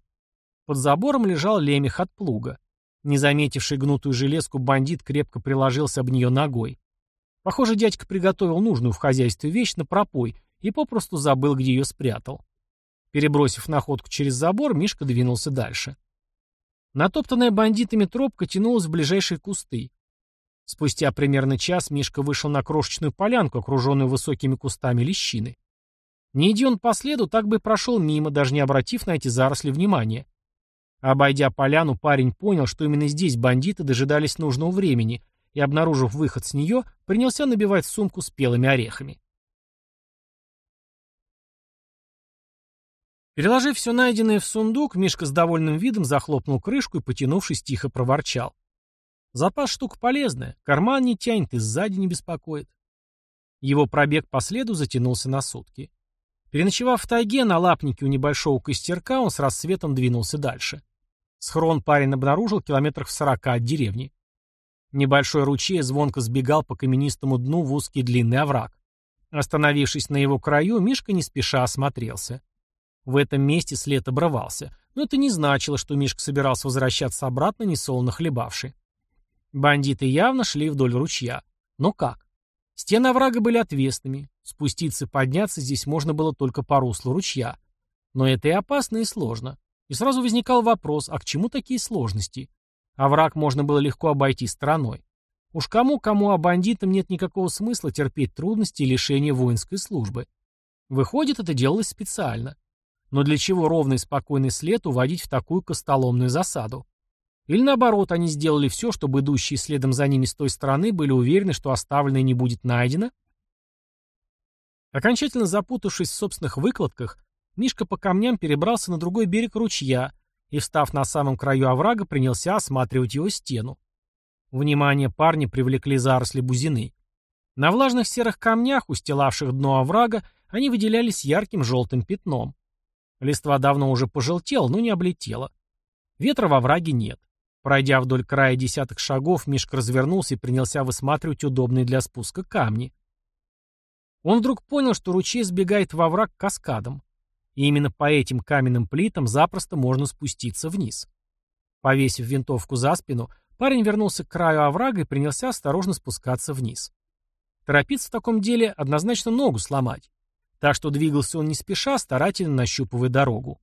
Под забором лежал лемех от плуга. Не заметивший гнутую железку, бандит крепко приложился об нее ногой. Похоже, дядька приготовил нужную в хозяйстве вещь на пропой и попросту забыл, где ее спрятал. Перебросив находку через забор, Мишка двинулся дальше. Натоптанная бандитами тропка тянулась в ближайшие кусты. Спустя примерно час Мишка вышел на крошечную полянку, окруженную высокими кустами лещины. Не иди он по следу, так бы прошел мимо, даже не обратив на эти заросли внимания. Обойдя поляну, парень понял, что именно здесь бандиты дожидались нужного времени, и, обнаружив выход с нее, принялся набивать сумку спелыми орехами. Переложив все найденное в сундук, Мишка с довольным видом захлопнул крышку и, потянувшись, тихо проворчал. Запас штука полезная, карман не тянет и сзади не беспокоит. Его пробег по следу затянулся на сутки. Переночевав в тайге на лапнике у небольшого костерка, он с рассветом двинулся дальше. Схрон парень обнаружил километрах в сорока от деревни. Небольшой ручей звонко сбегал по каменистому дну в узкий длинный овраг. Остановившись на его краю, Мишка не спеша осмотрелся. В этом месте след обрывался, но это не значило, что Мишка собирался возвращаться обратно, несолоно хлебавший. Бандиты явно шли вдоль ручья. Но как? Стены оврага были отвесными. Спуститься и подняться здесь можно было только по руслу ручья. Но это и опасно, и сложно. И сразу возникал вопрос, а к чему такие сложности? Овраг можно было легко обойти стороной. Уж кому-кому, а бандитам нет никакого смысла терпеть трудности и лишения воинской службы. Выходит, это делалось специально. Но для чего ровный спокойный след уводить в такую костоломную засаду? Или наоборот, они сделали все, чтобы идущие следом за ними с той стороны были уверены, что оставленное не будет найдено? Окончательно запутавшись в собственных выкладках, Мишка по камням перебрался на другой берег ручья и, встав на самом краю оврага, принялся осматривать его стену. Внимание парня привлекли заросли бузины. На влажных серых камнях, устилавших дно оврага, они выделялись ярким желтым пятном. Листва давно уже пожелтела, но не облетела. Ветра во враге нет. Пройдя вдоль края десяток шагов, Мишка развернулся и принялся высматривать удобные для спуска камни. Он вдруг понял, что ручей сбегает во враг каскадом. И именно по этим каменным плитам запросто можно спуститься вниз. Повесив винтовку за спину, парень вернулся к краю оврага и принялся осторожно спускаться вниз. Торопиться в таком деле однозначно ногу сломать. Так что двигался он не спеша, старательно нащупывая дорогу.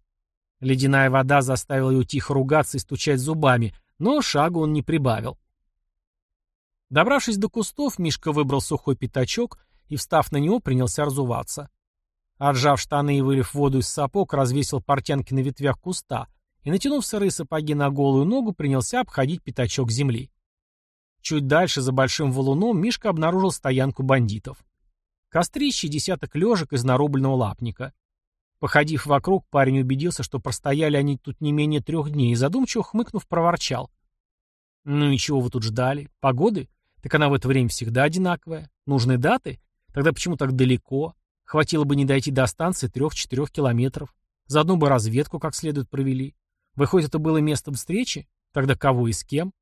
Ледяная вода заставила его тихо ругаться и стучать зубами, но шагу он не прибавил. Добравшись до кустов, Мишка выбрал сухой пятачок и, встав на него, принялся разуваться. Отжав штаны и вылив воду из сапог, развесил портянки на ветвях куста и, натянув сырые сапоги на голую ногу, принялся обходить пятачок земли. Чуть дальше, за большим валуном, Мишка обнаружил стоянку бандитов. Кострище десяток лежек из нарубленного лапника. Походив вокруг, парень убедился, что простояли они тут не менее трех дней, и задумчиво хмыкнув, проворчал. «Ну и чего вы тут ждали? Погоды? Так она в это время всегда одинаковая. Нужны даты? Тогда почему так далеко? Хватило бы не дойти до станции трех-четырех километров. Заодно бы разведку как следует провели. Выходит, это было местом встречи? Тогда кого и с кем?»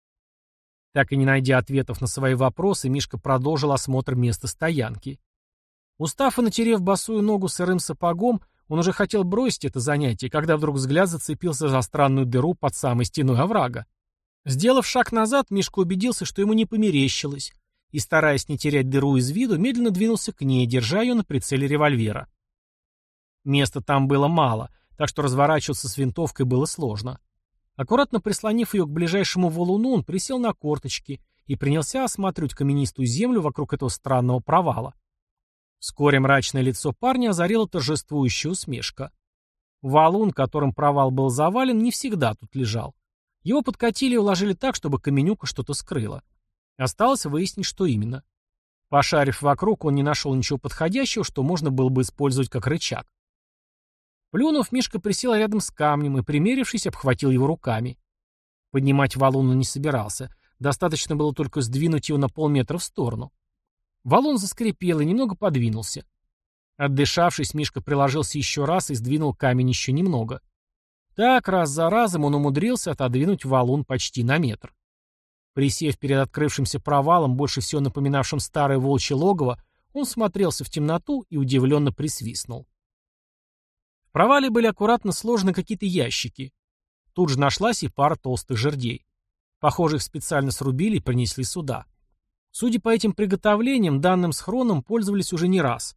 Так и не найдя ответов на свои вопросы, Мишка продолжил осмотр места стоянки. Устав и натерев босую ногу сырым сапогом, он уже хотел бросить это занятие, когда вдруг взгляд зацепился за странную дыру под самой стеной оврага. Сделав шаг назад, Мишка убедился, что ему не померещилось, и, стараясь не терять дыру из виду, медленно двинулся к ней, держа ее на прицеле револьвера. Места там было мало, так что разворачиваться с винтовкой было сложно. Аккуратно прислонив ее к ближайшему валуну, он присел на корточки и принялся осматривать каменистую землю вокруг этого странного провала. Вскоре мрачное лицо парня озарила торжествующая усмешка. Валун, которым провал был завален, не всегда тут лежал. Его подкатили и уложили так, чтобы Каменюка что-то скрыла. Осталось выяснить, что именно. Пошарив вокруг, он не нашел ничего подходящего, что можно было бы использовать как рычаг. Плюнув, Мишка присел рядом с камнем и, примерившись, обхватил его руками. Поднимать валун он не собирался. Достаточно было только сдвинуть его на полметра в сторону. Валун заскрипел и немного подвинулся. Отдышавшись, Мишка приложился еще раз и сдвинул камень еще немного. Так, раз за разом он умудрился отодвинуть валун почти на метр. Присев перед открывшимся провалом, больше всего напоминавшим старое волчье логово, он смотрелся в темноту и удивленно присвистнул. В провале были аккуратно сложены какие-то ящики. Тут же нашлась и пара толстых жердей. Похоже, их специально срубили и принесли сюда. Судя по этим приготовлениям, данным схроном пользовались уже не раз.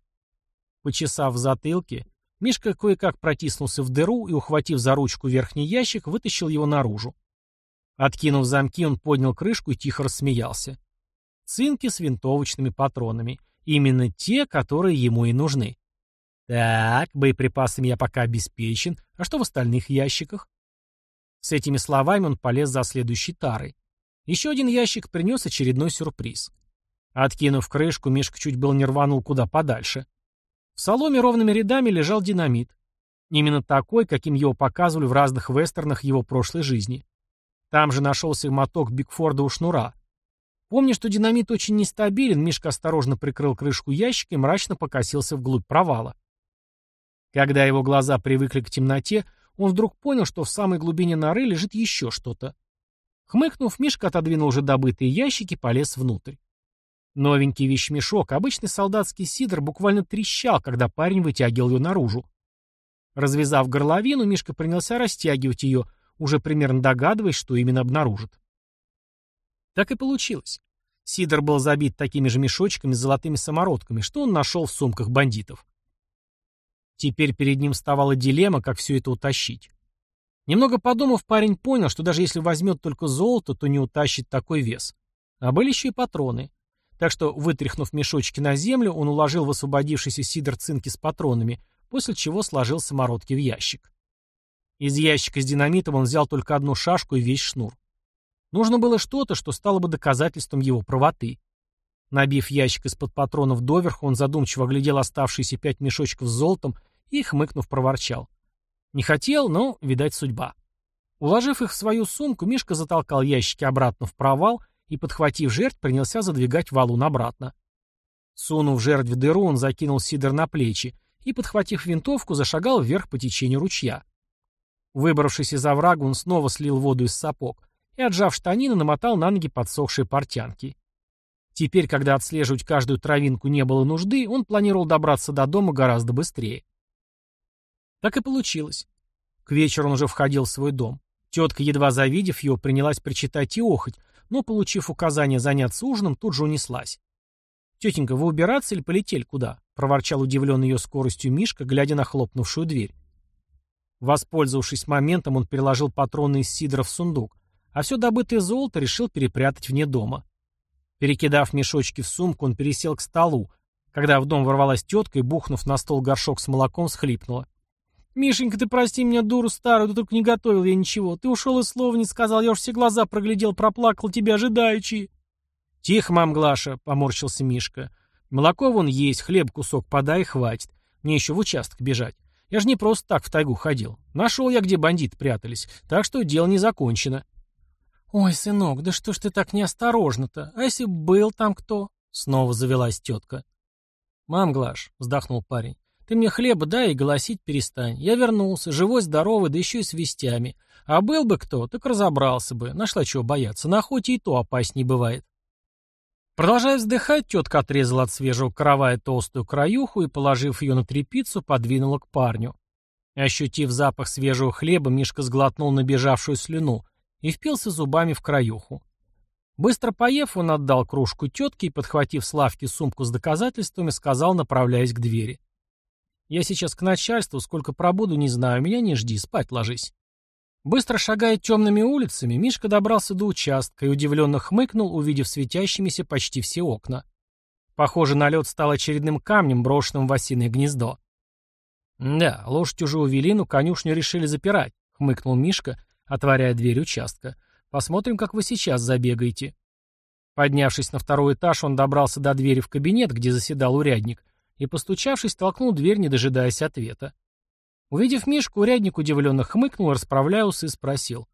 Почесав в затылке, Мишка кое-как протиснулся в дыру и, ухватив за ручку верхний ящик, вытащил его наружу. Откинув замки, он поднял крышку и тихо рассмеялся. Цинки с винтовочными патронами. Именно те, которые ему и нужны. Так, боеприпасами я пока обеспечен. А что в остальных ящиках? С этими словами он полез за следующей тарой. Еще один ящик принес очередной сюрприз. Откинув крышку, Мишка чуть было не рванул куда подальше. В соломе ровными рядами лежал динамит. Именно такой, каким его показывали в разных вестернах его прошлой жизни. Там же нашелся моток Бигфорда у шнура. Помня, что динамит очень нестабилен, Мишка осторожно прикрыл крышку ящика и мрачно покосился вглубь провала. Когда его глаза привыкли к темноте, он вдруг понял, что в самой глубине норы лежит еще что-то. Хмыкнув, Мишка отодвинул уже добытые ящики и полез внутрь. Новенький вещмешок, обычный солдатский сидр, буквально трещал, когда парень вытягивал ее наружу. Развязав горловину, Мишка принялся растягивать ее, уже примерно догадываясь, что именно обнаружит. Так и получилось. Сидор был забит такими же мешочками с золотыми самородками, что он нашел в сумках бандитов. Теперь перед ним вставала дилемма, как все это утащить. Немного подумав, парень понял, что даже если возьмет только золото, то не утащит такой вес. А были еще и патроны. Так что, вытряхнув мешочки на землю, он уложил в освободившийся сидр цинки с патронами, после чего сложил самородки в ящик. Из ящика с динамитом он взял только одну шашку и весь шнур. Нужно было что-то, что стало бы доказательством его правоты. Набив ящик из-под патронов доверху, он задумчиво оглядел оставшиеся пять мешочков с золотом и, хмыкнув, проворчал. Не хотел, но, видать, судьба. Уложив их в свою сумку, Мишка затолкал ящики обратно в провал и, подхватив жертв, принялся задвигать валун обратно. Сунув жертв в дыру, он закинул сидор на плечи и, подхватив винтовку, зашагал вверх по течению ручья. Выбравшись из оврага, он снова слил воду из сапог и, отжав штанины, намотал на ноги подсохшие портянки. Теперь, когда отслеживать каждую травинку не было нужды, он планировал добраться до дома гораздо быстрее. Так и получилось. К вечеру он уже входил в свой дом. Тетка, едва завидев его, принялась причитать и охоть, но, получив указание заняться ужином, тут же унеслась. «Тетенька, вы убираться или полетели куда?» — проворчал удивленный ее скоростью Мишка, глядя на хлопнувшую дверь. Воспользовавшись моментом, он переложил патроны из сидра в сундук, а все добытое золото решил перепрятать вне дома. Перекидав мешочки в сумку, он пересел к столу, когда в дом ворвалась тетка и, бухнув на стол горшок с молоком, схлипнула. «Мишенька, ты прости меня, дуру старую, ты только не готовил я ничего. Ты ушел и слова не сказал, я уж все глаза проглядел, проплакал тебя ожидаючи». «Тихо, мам Глаша», — поморщился Мишка. «Молоко вон есть, хлеб кусок подай, хватит. Мне еще в участок бежать. Я же не просто так в тайгу ходил. Нашел я, где бандиты прятались, так что дело не закончено». «Ой, сынок, да что ж ты так неосторожно-то? А если был там кто?» Снова завелась тетка. «Мам, Глаш», — вздохнул парень, ты мне хлеба дай и голосить перестань. Я вернулся, живой, здоровый, да еще и с вестями. А был бы кто, так разобрался бы. Нашла чего бояться. На охоте и то опасней бывает. Продолжая вздыхать, тетка отрезала от свежего каравая толстую краюху и, положив ее на трепицу, подвинула к парню. Ощутив запах свежего хлеба, Мишка сглотнул набежавшую слюну и впился зубами в краюху. Быстро поев, он отдал кружку тетке и, подхватив с лавки сумку с доказательствами, сказал, направляясь к двери. Я сейчас к начальству, сколько пробуду, не знаю, меня не жди, спать ложись. Быстро шагая темными улицами, Мишка добрался до участка и удивленно хмыкнул, увидев светящимися почти все окна. Похоже, налет стал очередным камнем, брошенным в осиное гнездо. «Да, лошадь уже увели, но конюшню решили запирать», — хмыкнул Мишка, отворяя дверь участка. «Посмотрим, как вы сейчас забегаете». Поднявшись на второй этаж, он добрался до двери в кабинет, где заседал урядник, и, постучавшись, толкнул дверь, не дожидаясь ответа. Увидев Мишку, урядник удивленно хмыкнул, расправляя усы, и спросил.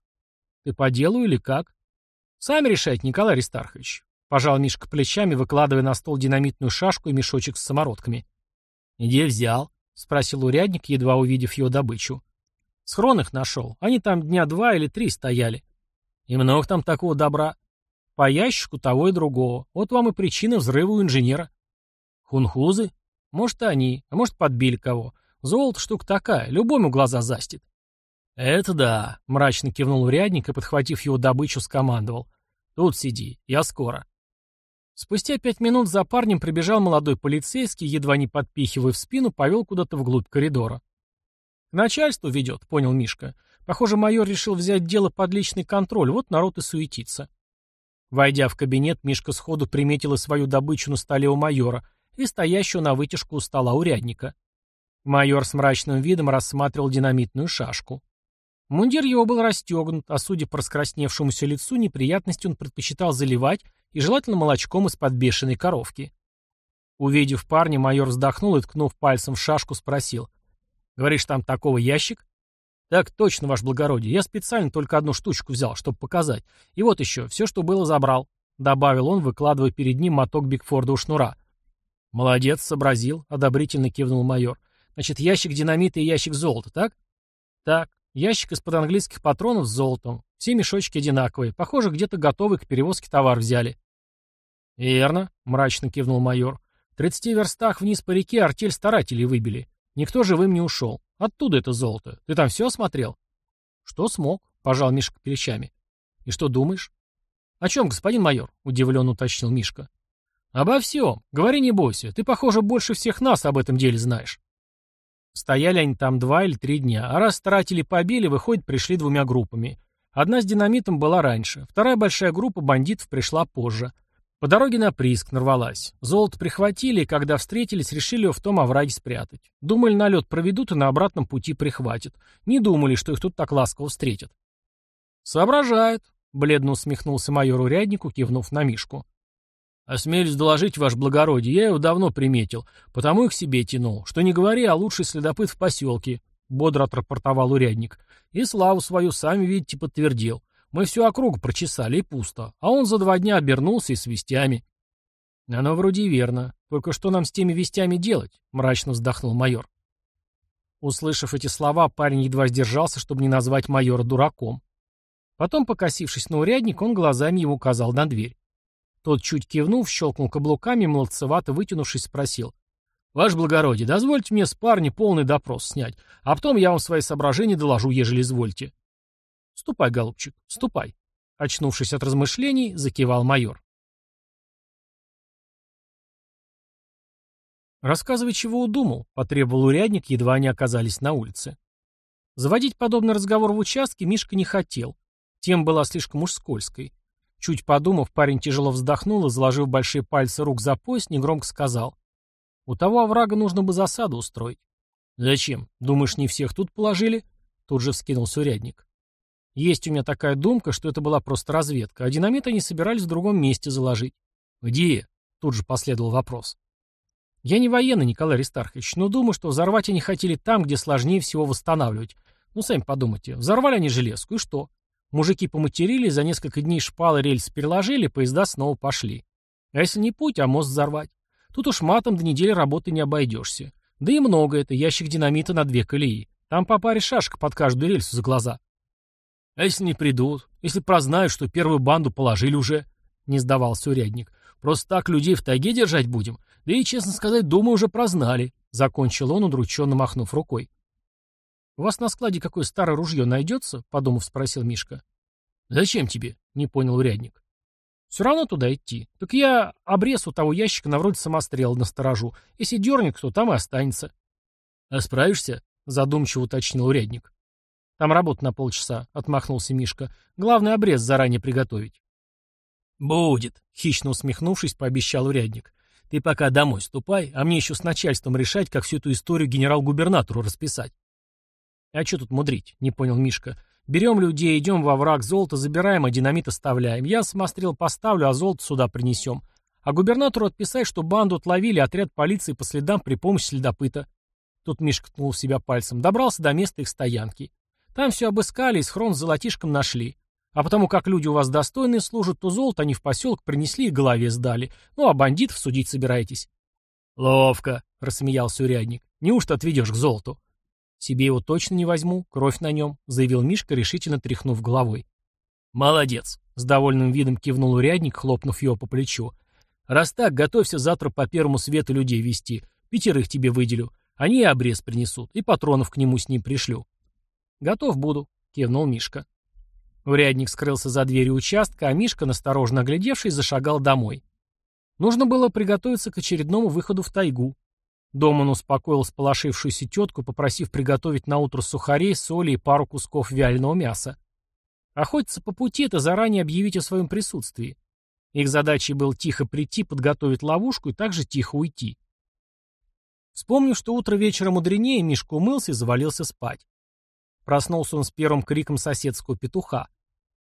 «Ты по делу или как?» «Сами решайте, Николай Аристархович», — пожал Мишка плечами, выкладывая на стол динамитную шашку и мешочек с самородками. «Где взял?» — спросил урядник, едва увидев его добычу. «Схрон их нашел. Они там дня два или три стояли». «И много там такого добра?» По ящику того и другого. Вот вам и причина взрыва у инженера. Хунхузы? Может, они, а может, подбили кого. Золото штука такая, любому глаза застит. Это да, мрачно кивнул урядник и, подхватив его добычу, скомандовал. Тут сиди, я скоро. Спустя пять минут за парнем прибежал молодой полицейский, едва не подпихивая в спину, повел куда-то вглубь коридора. «К начальству ведет», — понял Мишка. «Похоже, майор решил взять дело под личный контроль, вот народ и суетится». Войдя в кабинет, Мишка сходу приметила свою добычу на столе у майора и стоящую на вытяжку у стола урядника. Майор с мрачным видом рассматривал динамитную шашку. Мундир его был расстегнут, а судя по раскрасневшемуся лицу, неприятности он предпочитал заливать и желательно молочком из-под бешеной коровки. Увидев парня, майор вздохнул и, ткнув пальцем в шашку, спросил. «Говоришь, там такого ящик?» «Так точно, ваше благородие. Я специально только одну штучку взял, чтобы показать. И вот еще, все, что было, забрал», — добавил он, выкладывая перед ним моток Бигфорда у шнура. «Молодец, сообразил», — одобрительно кивнул майор. «Значит, ящик динамита и ящик золота, так?» «Так. Ящик из-под английских патронов с золотом. Все мешочки одинаковые. Похоже, где-то готовый к перевозке товар взяли». «Верно», — мрачно кивнул майор. «В тридцати верстах вниз по реке артель старателей выбили. Никто живым не ушел. Оттуда это золото. Ты там все осмотрел? Что смог? Пожал Мишка плечами. И что думаешь? О чем, господин майор? Удивленно уточнил Мишка. Обо всем. Говори, не бойся. Ты, похоже, больше всех нас об этом деле знаешь. Стояли они там два или три дня, а раз старатели побили, выходит, пришли двумя группами. Одна с динамитом была раньше, вторая большая группа бандитов пришла позже. По дороге на прииск нарвалась. Золото прихватили, и когда встретились, решили его в том овраге спрятать. Думали, налет проведут и на обратном пути прихватят. Не думали, что их тут так ласково встретят. «Соображают», — бледно усмехнулся майор уряднику, кивнув на Мишку. «Осмелюсь доложить, ваше благородие, я его давно приметил, потому и к себе тянул. Что не говори, а лучший следопыт в поселке», — бодро отрапортовал урядник. «И славу свою, сами видите, подтвердил. Мы всю округу прочесали, и пусто. А он за два дня обернулся и с вестями. Оно вроде верно. Только что нам с теми вестями делать? Мрачно вздохнул майор. Услышав эти слова, парень едва сдержался, чтобы не назвать майора дураком. Потом, покосившись на урядник, он глазами ему указал на дверь. Тот, чуть кивнув, щелкнул каблуками, молодцевато вытянувшись, спросил. «Ваше благородие, дозвольте мне с парня полный допрос снять, а потом я вам свои соображения доложу, ежели извольте». «Ступай, голубчик, ступай», — очнувшись от размышлений, закивал майор. «Рассказывай, чего удумал», — потребовал урядник, едва они оказались на улице. Заводить подобный разговор в участке Мишка не хотел. Тем была слишком уж скользкой. Чуть подумав, парень тяжело вздохнул и, заложив большие пальцы рук за пояс, негромко сказал. «У того оврага нужно бы засаду устроить». «Зачем? Думаешь, не всех тут положили?» Тут же вскинулся урядник. Есть у меня такая думка, что это была просто разведка, а динамит они собирались в другом месте заложить. «Где?» — тут же последовал вопрос. «Я не военный, Николай Аристархович, но думаю, что взорвать они хотели там, где сложнее всего восстанавливать. Ну, сами подумайте, взорвали они железку, и что? Мужики поматерили, за несколько дней шпалы рельсы переложили, поезда снова пошли. А если не путь, а мост взорвать? Тут уж матом до недели работы не обойдешься. Да и много это, ящик динамита на две колеи. Там по паре шашек под каждую рельсу за глаза. А если не придут? Если прознают, что первую банду положили уже? Не сдавался урядник. Просто так людей в тайге держать будем? Да и, честно сказать, думаю, уже прознали. Закончил он, удрученно махнув рукой. «У вас на складе какое старое ружье найдется?» — подумав, спросил Мишка. «Зачем тебе?» — не понял урядник. «Все равно туда идти. Так я обрез у того ящика на вроде самострела насторожу. Если дернет кто, там и останется». «А справишься?» — задумчиво уточнил урядник. Там работа на полчаса, — отмахнулся Мишка. Главный обрез заранее приготовить. Будет, — хищно усмехнувшись, пообещал урядник. Ты пока домой ступай, а мне еще с начальством решать, как всю эту историю генерал-губернатору расписать. А что тут мудрить, — не понял Мишка. Берем людей, идем во враг, золото забираем, а динамит оставляем. Я самострел поставлю, а золото сюда принесем. А губернатору отписать, что банду отловили, отряд полиции по следам при помощи следопыта. Тут Мишка ткнул себя пальцем. Добрался до места их стоянки. Там все обыскали и схрон с золотишком нашли. А потому как люди у вас достойные служат, то золото они в поселок принесли и голове сдали. Ну, а бандитов судить собираетесь. Ловко, рассмеялся урядник. Неужто отведешь к золоту? Себе его точно не возьму, кровь на нем, заявил Мишка, решительно тряхнув головой. Молодец, с довольным видом кивнул урядник, хлопнув его по плечу. Раз так, готовься завтра по первому свету людей вести. Пятерых тебе выделю. Они и обрез принесут, и патронов к нему с ним пришлю. Готов буду, кивнул Мишка. Урядник скрылся за дверью участка, а Мишка, насторожно оглядевшись, зашагал домой. Нужно было приготовиться к очередному выходу в тайгу. Дома он успокоил сполошившуюся тетку, попросив приготовить на утро сухарей, соли и пару кусков вяленого мяса. Охотиться по пути — это заранее объявить о своем присутствии. Их задачей было тихо прийти, подготовить ловушку и также тихо уйти. Вспомнив, что утро вечера мудренее, Мишка умылся и завалился спать. Проснулся он с первым криком соседского петуха.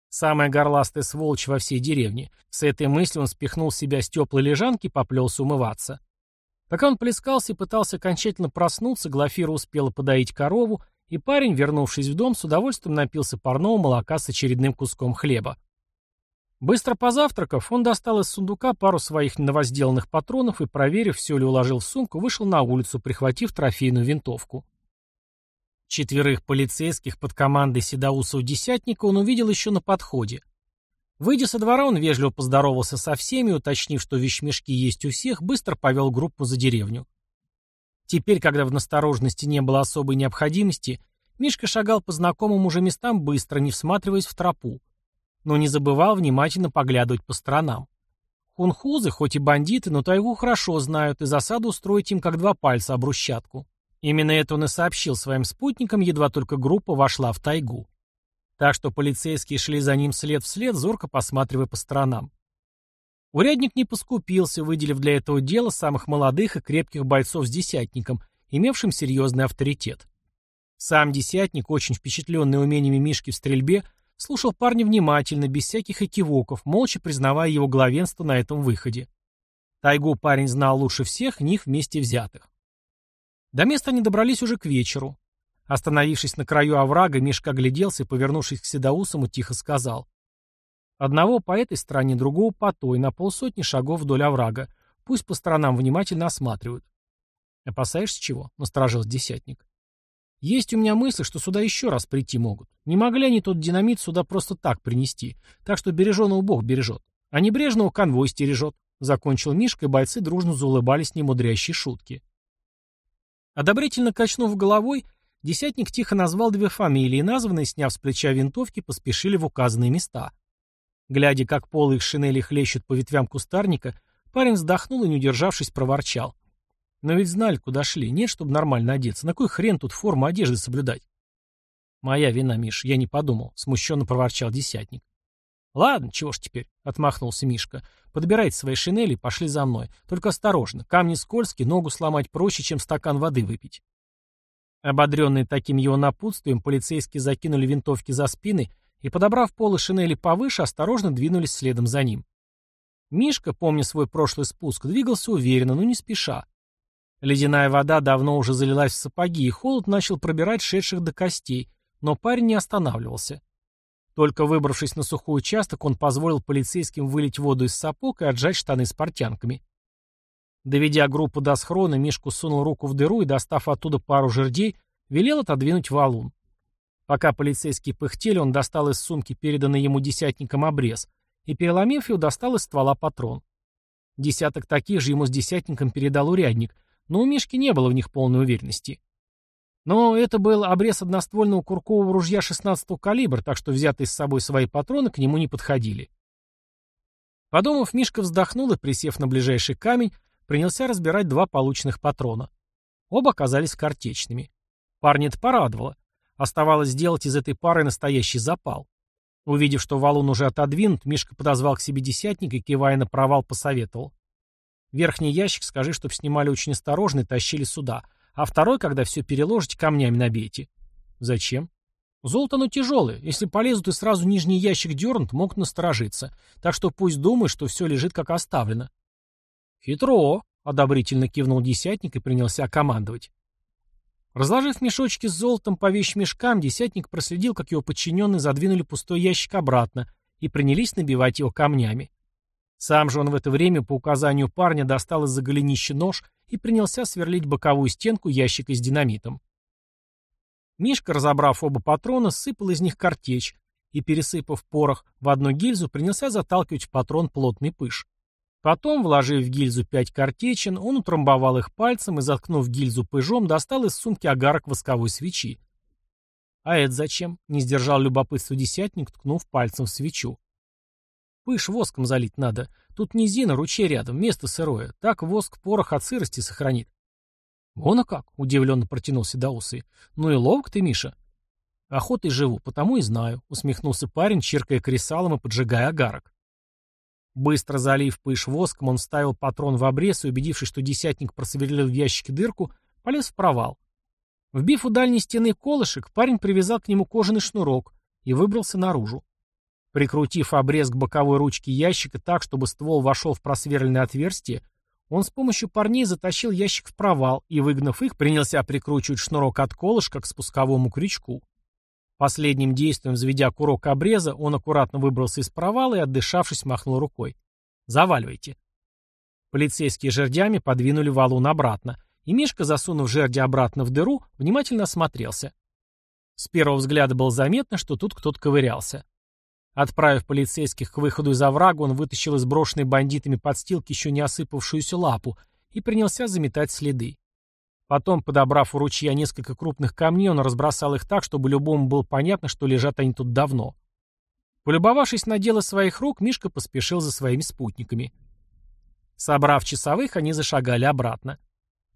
Самая горластая сволочь во всей деревне. С этой мыслью он спихнул себя с теплой лежанки и поплелся умываться. Пока он плескался и пытался окончательно проснуться, Глафира успела подоить корову, и парень, вернувшись в дом, с удовольствием напился парного молока с очередным куском хлеба. Быстро позавтракав, он достал из сундука пару своих новозделанных патронов и, проверив, все ли уложил в сумку, вышел на улицу, прихватив трофейную винтовку. Четверых полицейских под командой Седоусов-десятника он увидел еще на подходе. Выйдя со двора, он вежливо поздоровался со всеми, уточнив, что вещмешки есть у всех, быстро повел группу за деревню. Теперь, когда в насторожности не было особой необходимости, Мишка шагал по знакомым уже местам быстро, не всматриваясь в тропу. Но не забывал внимательно поглядывать по сторонам. Хунхузы, хоть и бандиты, но тайгу хорошо знают, и засаду устроить им как два пальца об брусчатку. Именно это он и сообщил своим спутникам, едва только группа вошла в тайгу. Так что полицейские шли за ним след в след, зорко посматривая по сторонам. Урядник не поскупился, выделив для этого дела самых молодых и крепких бойцов с десятником, имевшим серьезный авторитет. Сам десятник, очень впечатленный умениями Мишки в стрельбе, слушал парня внимательно, без всяких экивоков, молча признавая его главенство на этом выходе. Тайгу парень знал лучше всех них вместе взятых. До места они добрались уже к вечеру. Остановившись на краю оврага, Мишка огляделся и, повернувшись к Седоусому, тихо сказал. Одного по этой стороне, другого по той, на полсотни шагов вдоль оврага. Пусть по сторонам внимательно осматривают. «Опасаешься чего?» — насторожился десятник. «Есть у меня мысль, что сюда еще раз прийти могут. Не могли они тот динамит сюда просто так принести, так что береженого Бог бережет. А небрежного конвой стережет», — закончил Мишка, и бойцы дружно заулыбались немудрящей шутки. Одобрительно качнув головой, десятник тихо назвал две фамилии, названные, сняв с плеча винтовки, поспешили в указанные места. Глядя, как полы их шинели хлещут по ветвям кустарника, парень вздохнул и, не удержавшись, проворчал. Но ведь знали, куда шли. Нет, чтобы нормально одеться. На кой хрен тут форму одежды соблюдать? Моя вина, Миш, я не подумал, смущенно проворчал десятник. «Ладно, чего ж теперь?» — отмахнулся Мишка. «Подбирайте свои шинели пошли за мной. Только осторожно, камни скользкие, ногу сломать проще, чем стакан воды выпить». Ободренные таким его напутствием, полицейские закинули винтовки за спины и, подобрав полы шинели повыше, осторожно двинулись следом за ним. Мишка, помня свой прошлый спуск, двигался уверенно, но не спеша. Ледяная вода давно уже залилась в сапоги, и холод начал пробирать шедших до костей, но парень не останавливался. Только выбравшись на сухой участок, он позволил полицейским вылить воду из сапог и отжать штаны с портянками. Доведя группу до схрона, Мишку сунул руку в дыру и, достав оттуда пару жердей, велел отодвинуть валун. Пока полицейские пыхтели, он достал из сумки переданный ему десятником обрез и, переломив его, достал из ствола патрон. Десяток таких же ему с десятником передал урядник, но у Мишки не было в них полной уверенности. Но это был обрез одноствольного куркового ружья 16-го калибра, так что взятые с собой свои патроны к нему не подходили. Подумав, Мишка вздохнул и, присев на ближайший камень, принялся разбирать два полученных патрона. Оба оказались картечными. Парня это порадовало. Оставалось сделать из этой пары настоящий запал. Увидев, что валун уже отодвинут, Мишка подозвал к себе десятника и, кивая на провал, посоветовал. Верхний ящик скажи, чтоб снимали очень осторожно и тащили сюда, а второй, когда все переложите, камнями набейте. Зачем? Золото оно тяжелое. Если полезут и сразу нижний ящик дернут, могут насторожиться. Так что пусть думают, что все лежит как оставлено. Хитро, одобрительно кивнул десятник и принялся командовать. Разложив мешочки с золотом по вещмешкам, десятник проследил, как его подчиненные задвинули пустой ящик обратно и принялись набивать его камнями. Сам же он в это время по указанию парня достал из-за голенища нож и принялся сверлить боковую стенку ящика с динамитом. Мишка, разобрав оба патрона, сыпал из них картечь и, пересыпав порох в одну гильзу, принялся заталкивать в патрон плотный пыш. Потом, вложив в гильзу пять картечин, он утрамбовал их пальцем и, заткнув гильзу пыжом, достал из сумки агарок восковой свечи. «А это зачем?» — не сдержал любопытство десятник, ткнув пальцем в свечу. «Пыш воском залить надо. Тут низина, ручей рядом, место сырое. Так воск порох от сырости сохранит. «Вон а как!» — удивленно протянул Седоусый. «Ну и ловко ты, Миша!» «Охотой живу, потому и знаю», — усмехнулся парень, чиркая кресалом и поджигая огарок. Быстро залив пыш воском, он вставил патрон в обрез и, убедившись, что десятник просверлил в ящике дырку, полез в провал. Вбив у дальней стены колышек, парень привязал к нему кожаный шнурок и выбрался наружу. Прикрутив обрез к боковой ручке ящика так, чтобы ствол вошел в просверленное отверстие, он с помощью парней затащил ящик в провал и, выгнав их, принялся прикручивать шнурок от колышка к спусковому крючку. Последним действием, заведя курок обреза, он аккуратно выбрался из провала и, отдышавшись, махнул рукой. «Заваливайте». Полицейские жердями подвинули валун обратно, и Мишка, засунув жерди обратно в дыру, внимательно осмотрелся. С первого взгляда было заметно, что тут кто-то ковырялся. Отправив полицейских к выходу из оврага, он вытащил из брошенной бандитами подстилки еще не осыпавшуюся лапу и принялся заметать следы. Потом, подобрав у ручья несколько крупных камней, он разбросал их так, чтобы любому было понятно, что лежат они тут давно. Полюбовавшись на дело своих рук, Мишка поспешил за своими спутниками. Собрав часовых, они зашагали обратно.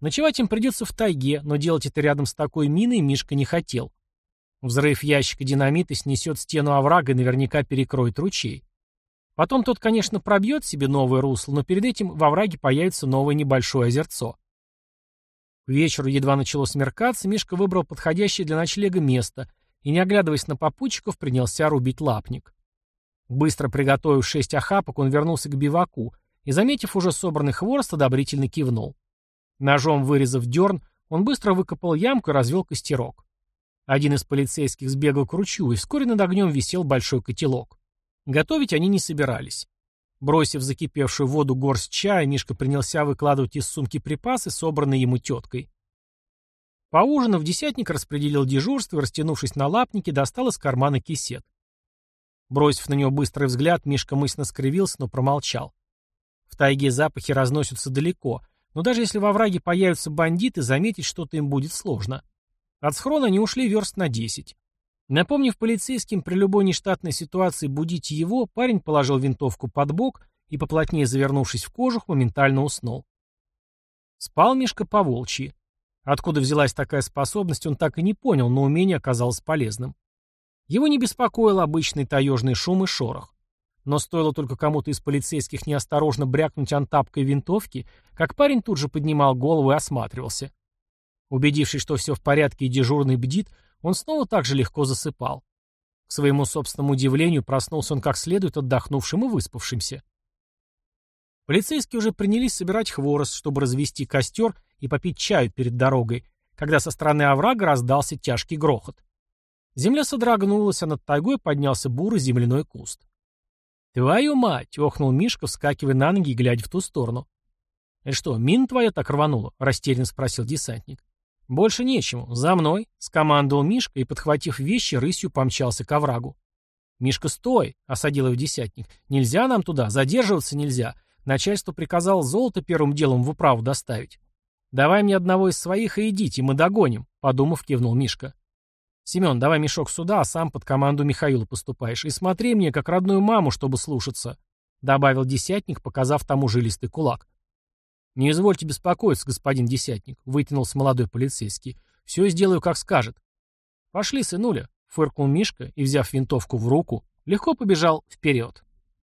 Ночевать им придется в тайге, но делать это рядом с такой миной Мишка не хотел. Взрыв ящика динамита снесет стену оврага и наверняка перекроет ручей. Потом тот, конечно, пробьет себе новое русло, но перед этим во враге появится новое небольшое озерцо. К вечеру едва начало смеркаться, Мишка выбрал подходящее для ночлега место и, не оглядываясь на попутчиков, принялся рубить лапник. Быстро приготовив шесть охапок, он вернулся к биваку и, заметив уже собранный хворост, одобрительно кивнул. Ножом вырезав дерн, он быстро выкопал ямку и развел костерок. Один из полицейских сбегал к ручью, и вскоре над огнем висел большой котелок. Готовить они не собирались. Бросив закипевшую воду горсть чая, Мишка принялся выкладывать из сумки припасы, собранные ему теткой. Поужинав, десятник распределил дежурство и, растянувшись на лапнике, достал из кармана кисет. Бросив на него быстрый взгляд, Мишка мысленно скривился, но промолчал. В тайге запахи разносятся далеко, но даже если во враге появятся бандиты, заметить что-то им будет сложно. От схрона они ушли верст на 10. Напомнив полицейским при любой нештатной ситуации будить его, парень положил винтовку под бок и, поплотнее завернувшись в кожух, моментально уснул. Спал Мишка по волчьи. Откуда взялась такая способность, он так и не понял, но умение оказалось полезным. Его не беспокоил обычный таежный шум и шорох. Но стоило только кому-то из полицейских неосторожно брякнуть антапкой винтовки, как парень тут же поднимал голову и осматривался. Убедившись, что все в порядке и дежурный бдит, он снова так же легко засыпал. К своему собственному удивлению проснулся он как следует отдохнувшим и выспавшимся. Полицейские уже принялись собирать хворост, чтобы развести костер и попить чаю перед дорогой, когда со стороны оврага раздался тяжкий грохот. Земля содрогнулась, а над тайгой поднялся бурый земляной куст. «Твою мать!» — охнул Мишка, вскакивая на ноги и глядя в ту сторону. «Это что, мин твоя так рванула?» — растерянно спросил десантник. «Больше нечему. За мной!» — скомандовал Мишка и, подхватив вещи, рысью помчался к оврагу. «Мишка, стой!» — осадил его десятник. «Нельзя нам туда, задерживаться нельзя. Начальство приказало золото первым делом в управу доставить. Давай мне одного из своих и идите, мы догоним», — подумав, кивнул Мишка. «Семен, давай мешок сюда, а сам под команду Михаила поступаешь. И смотри мне, как родную маму, чтобы слушаться», — добавил десятник, показав тому жилистый кулак. «Не извольте беспокоиться, господин десятник», — вытянулся молодой полицейский. «Все сделаю, как скажет». «Пошли, сынуля», — фыркнул Мишка и, взяв винтовку в руку, легко побежал вперед.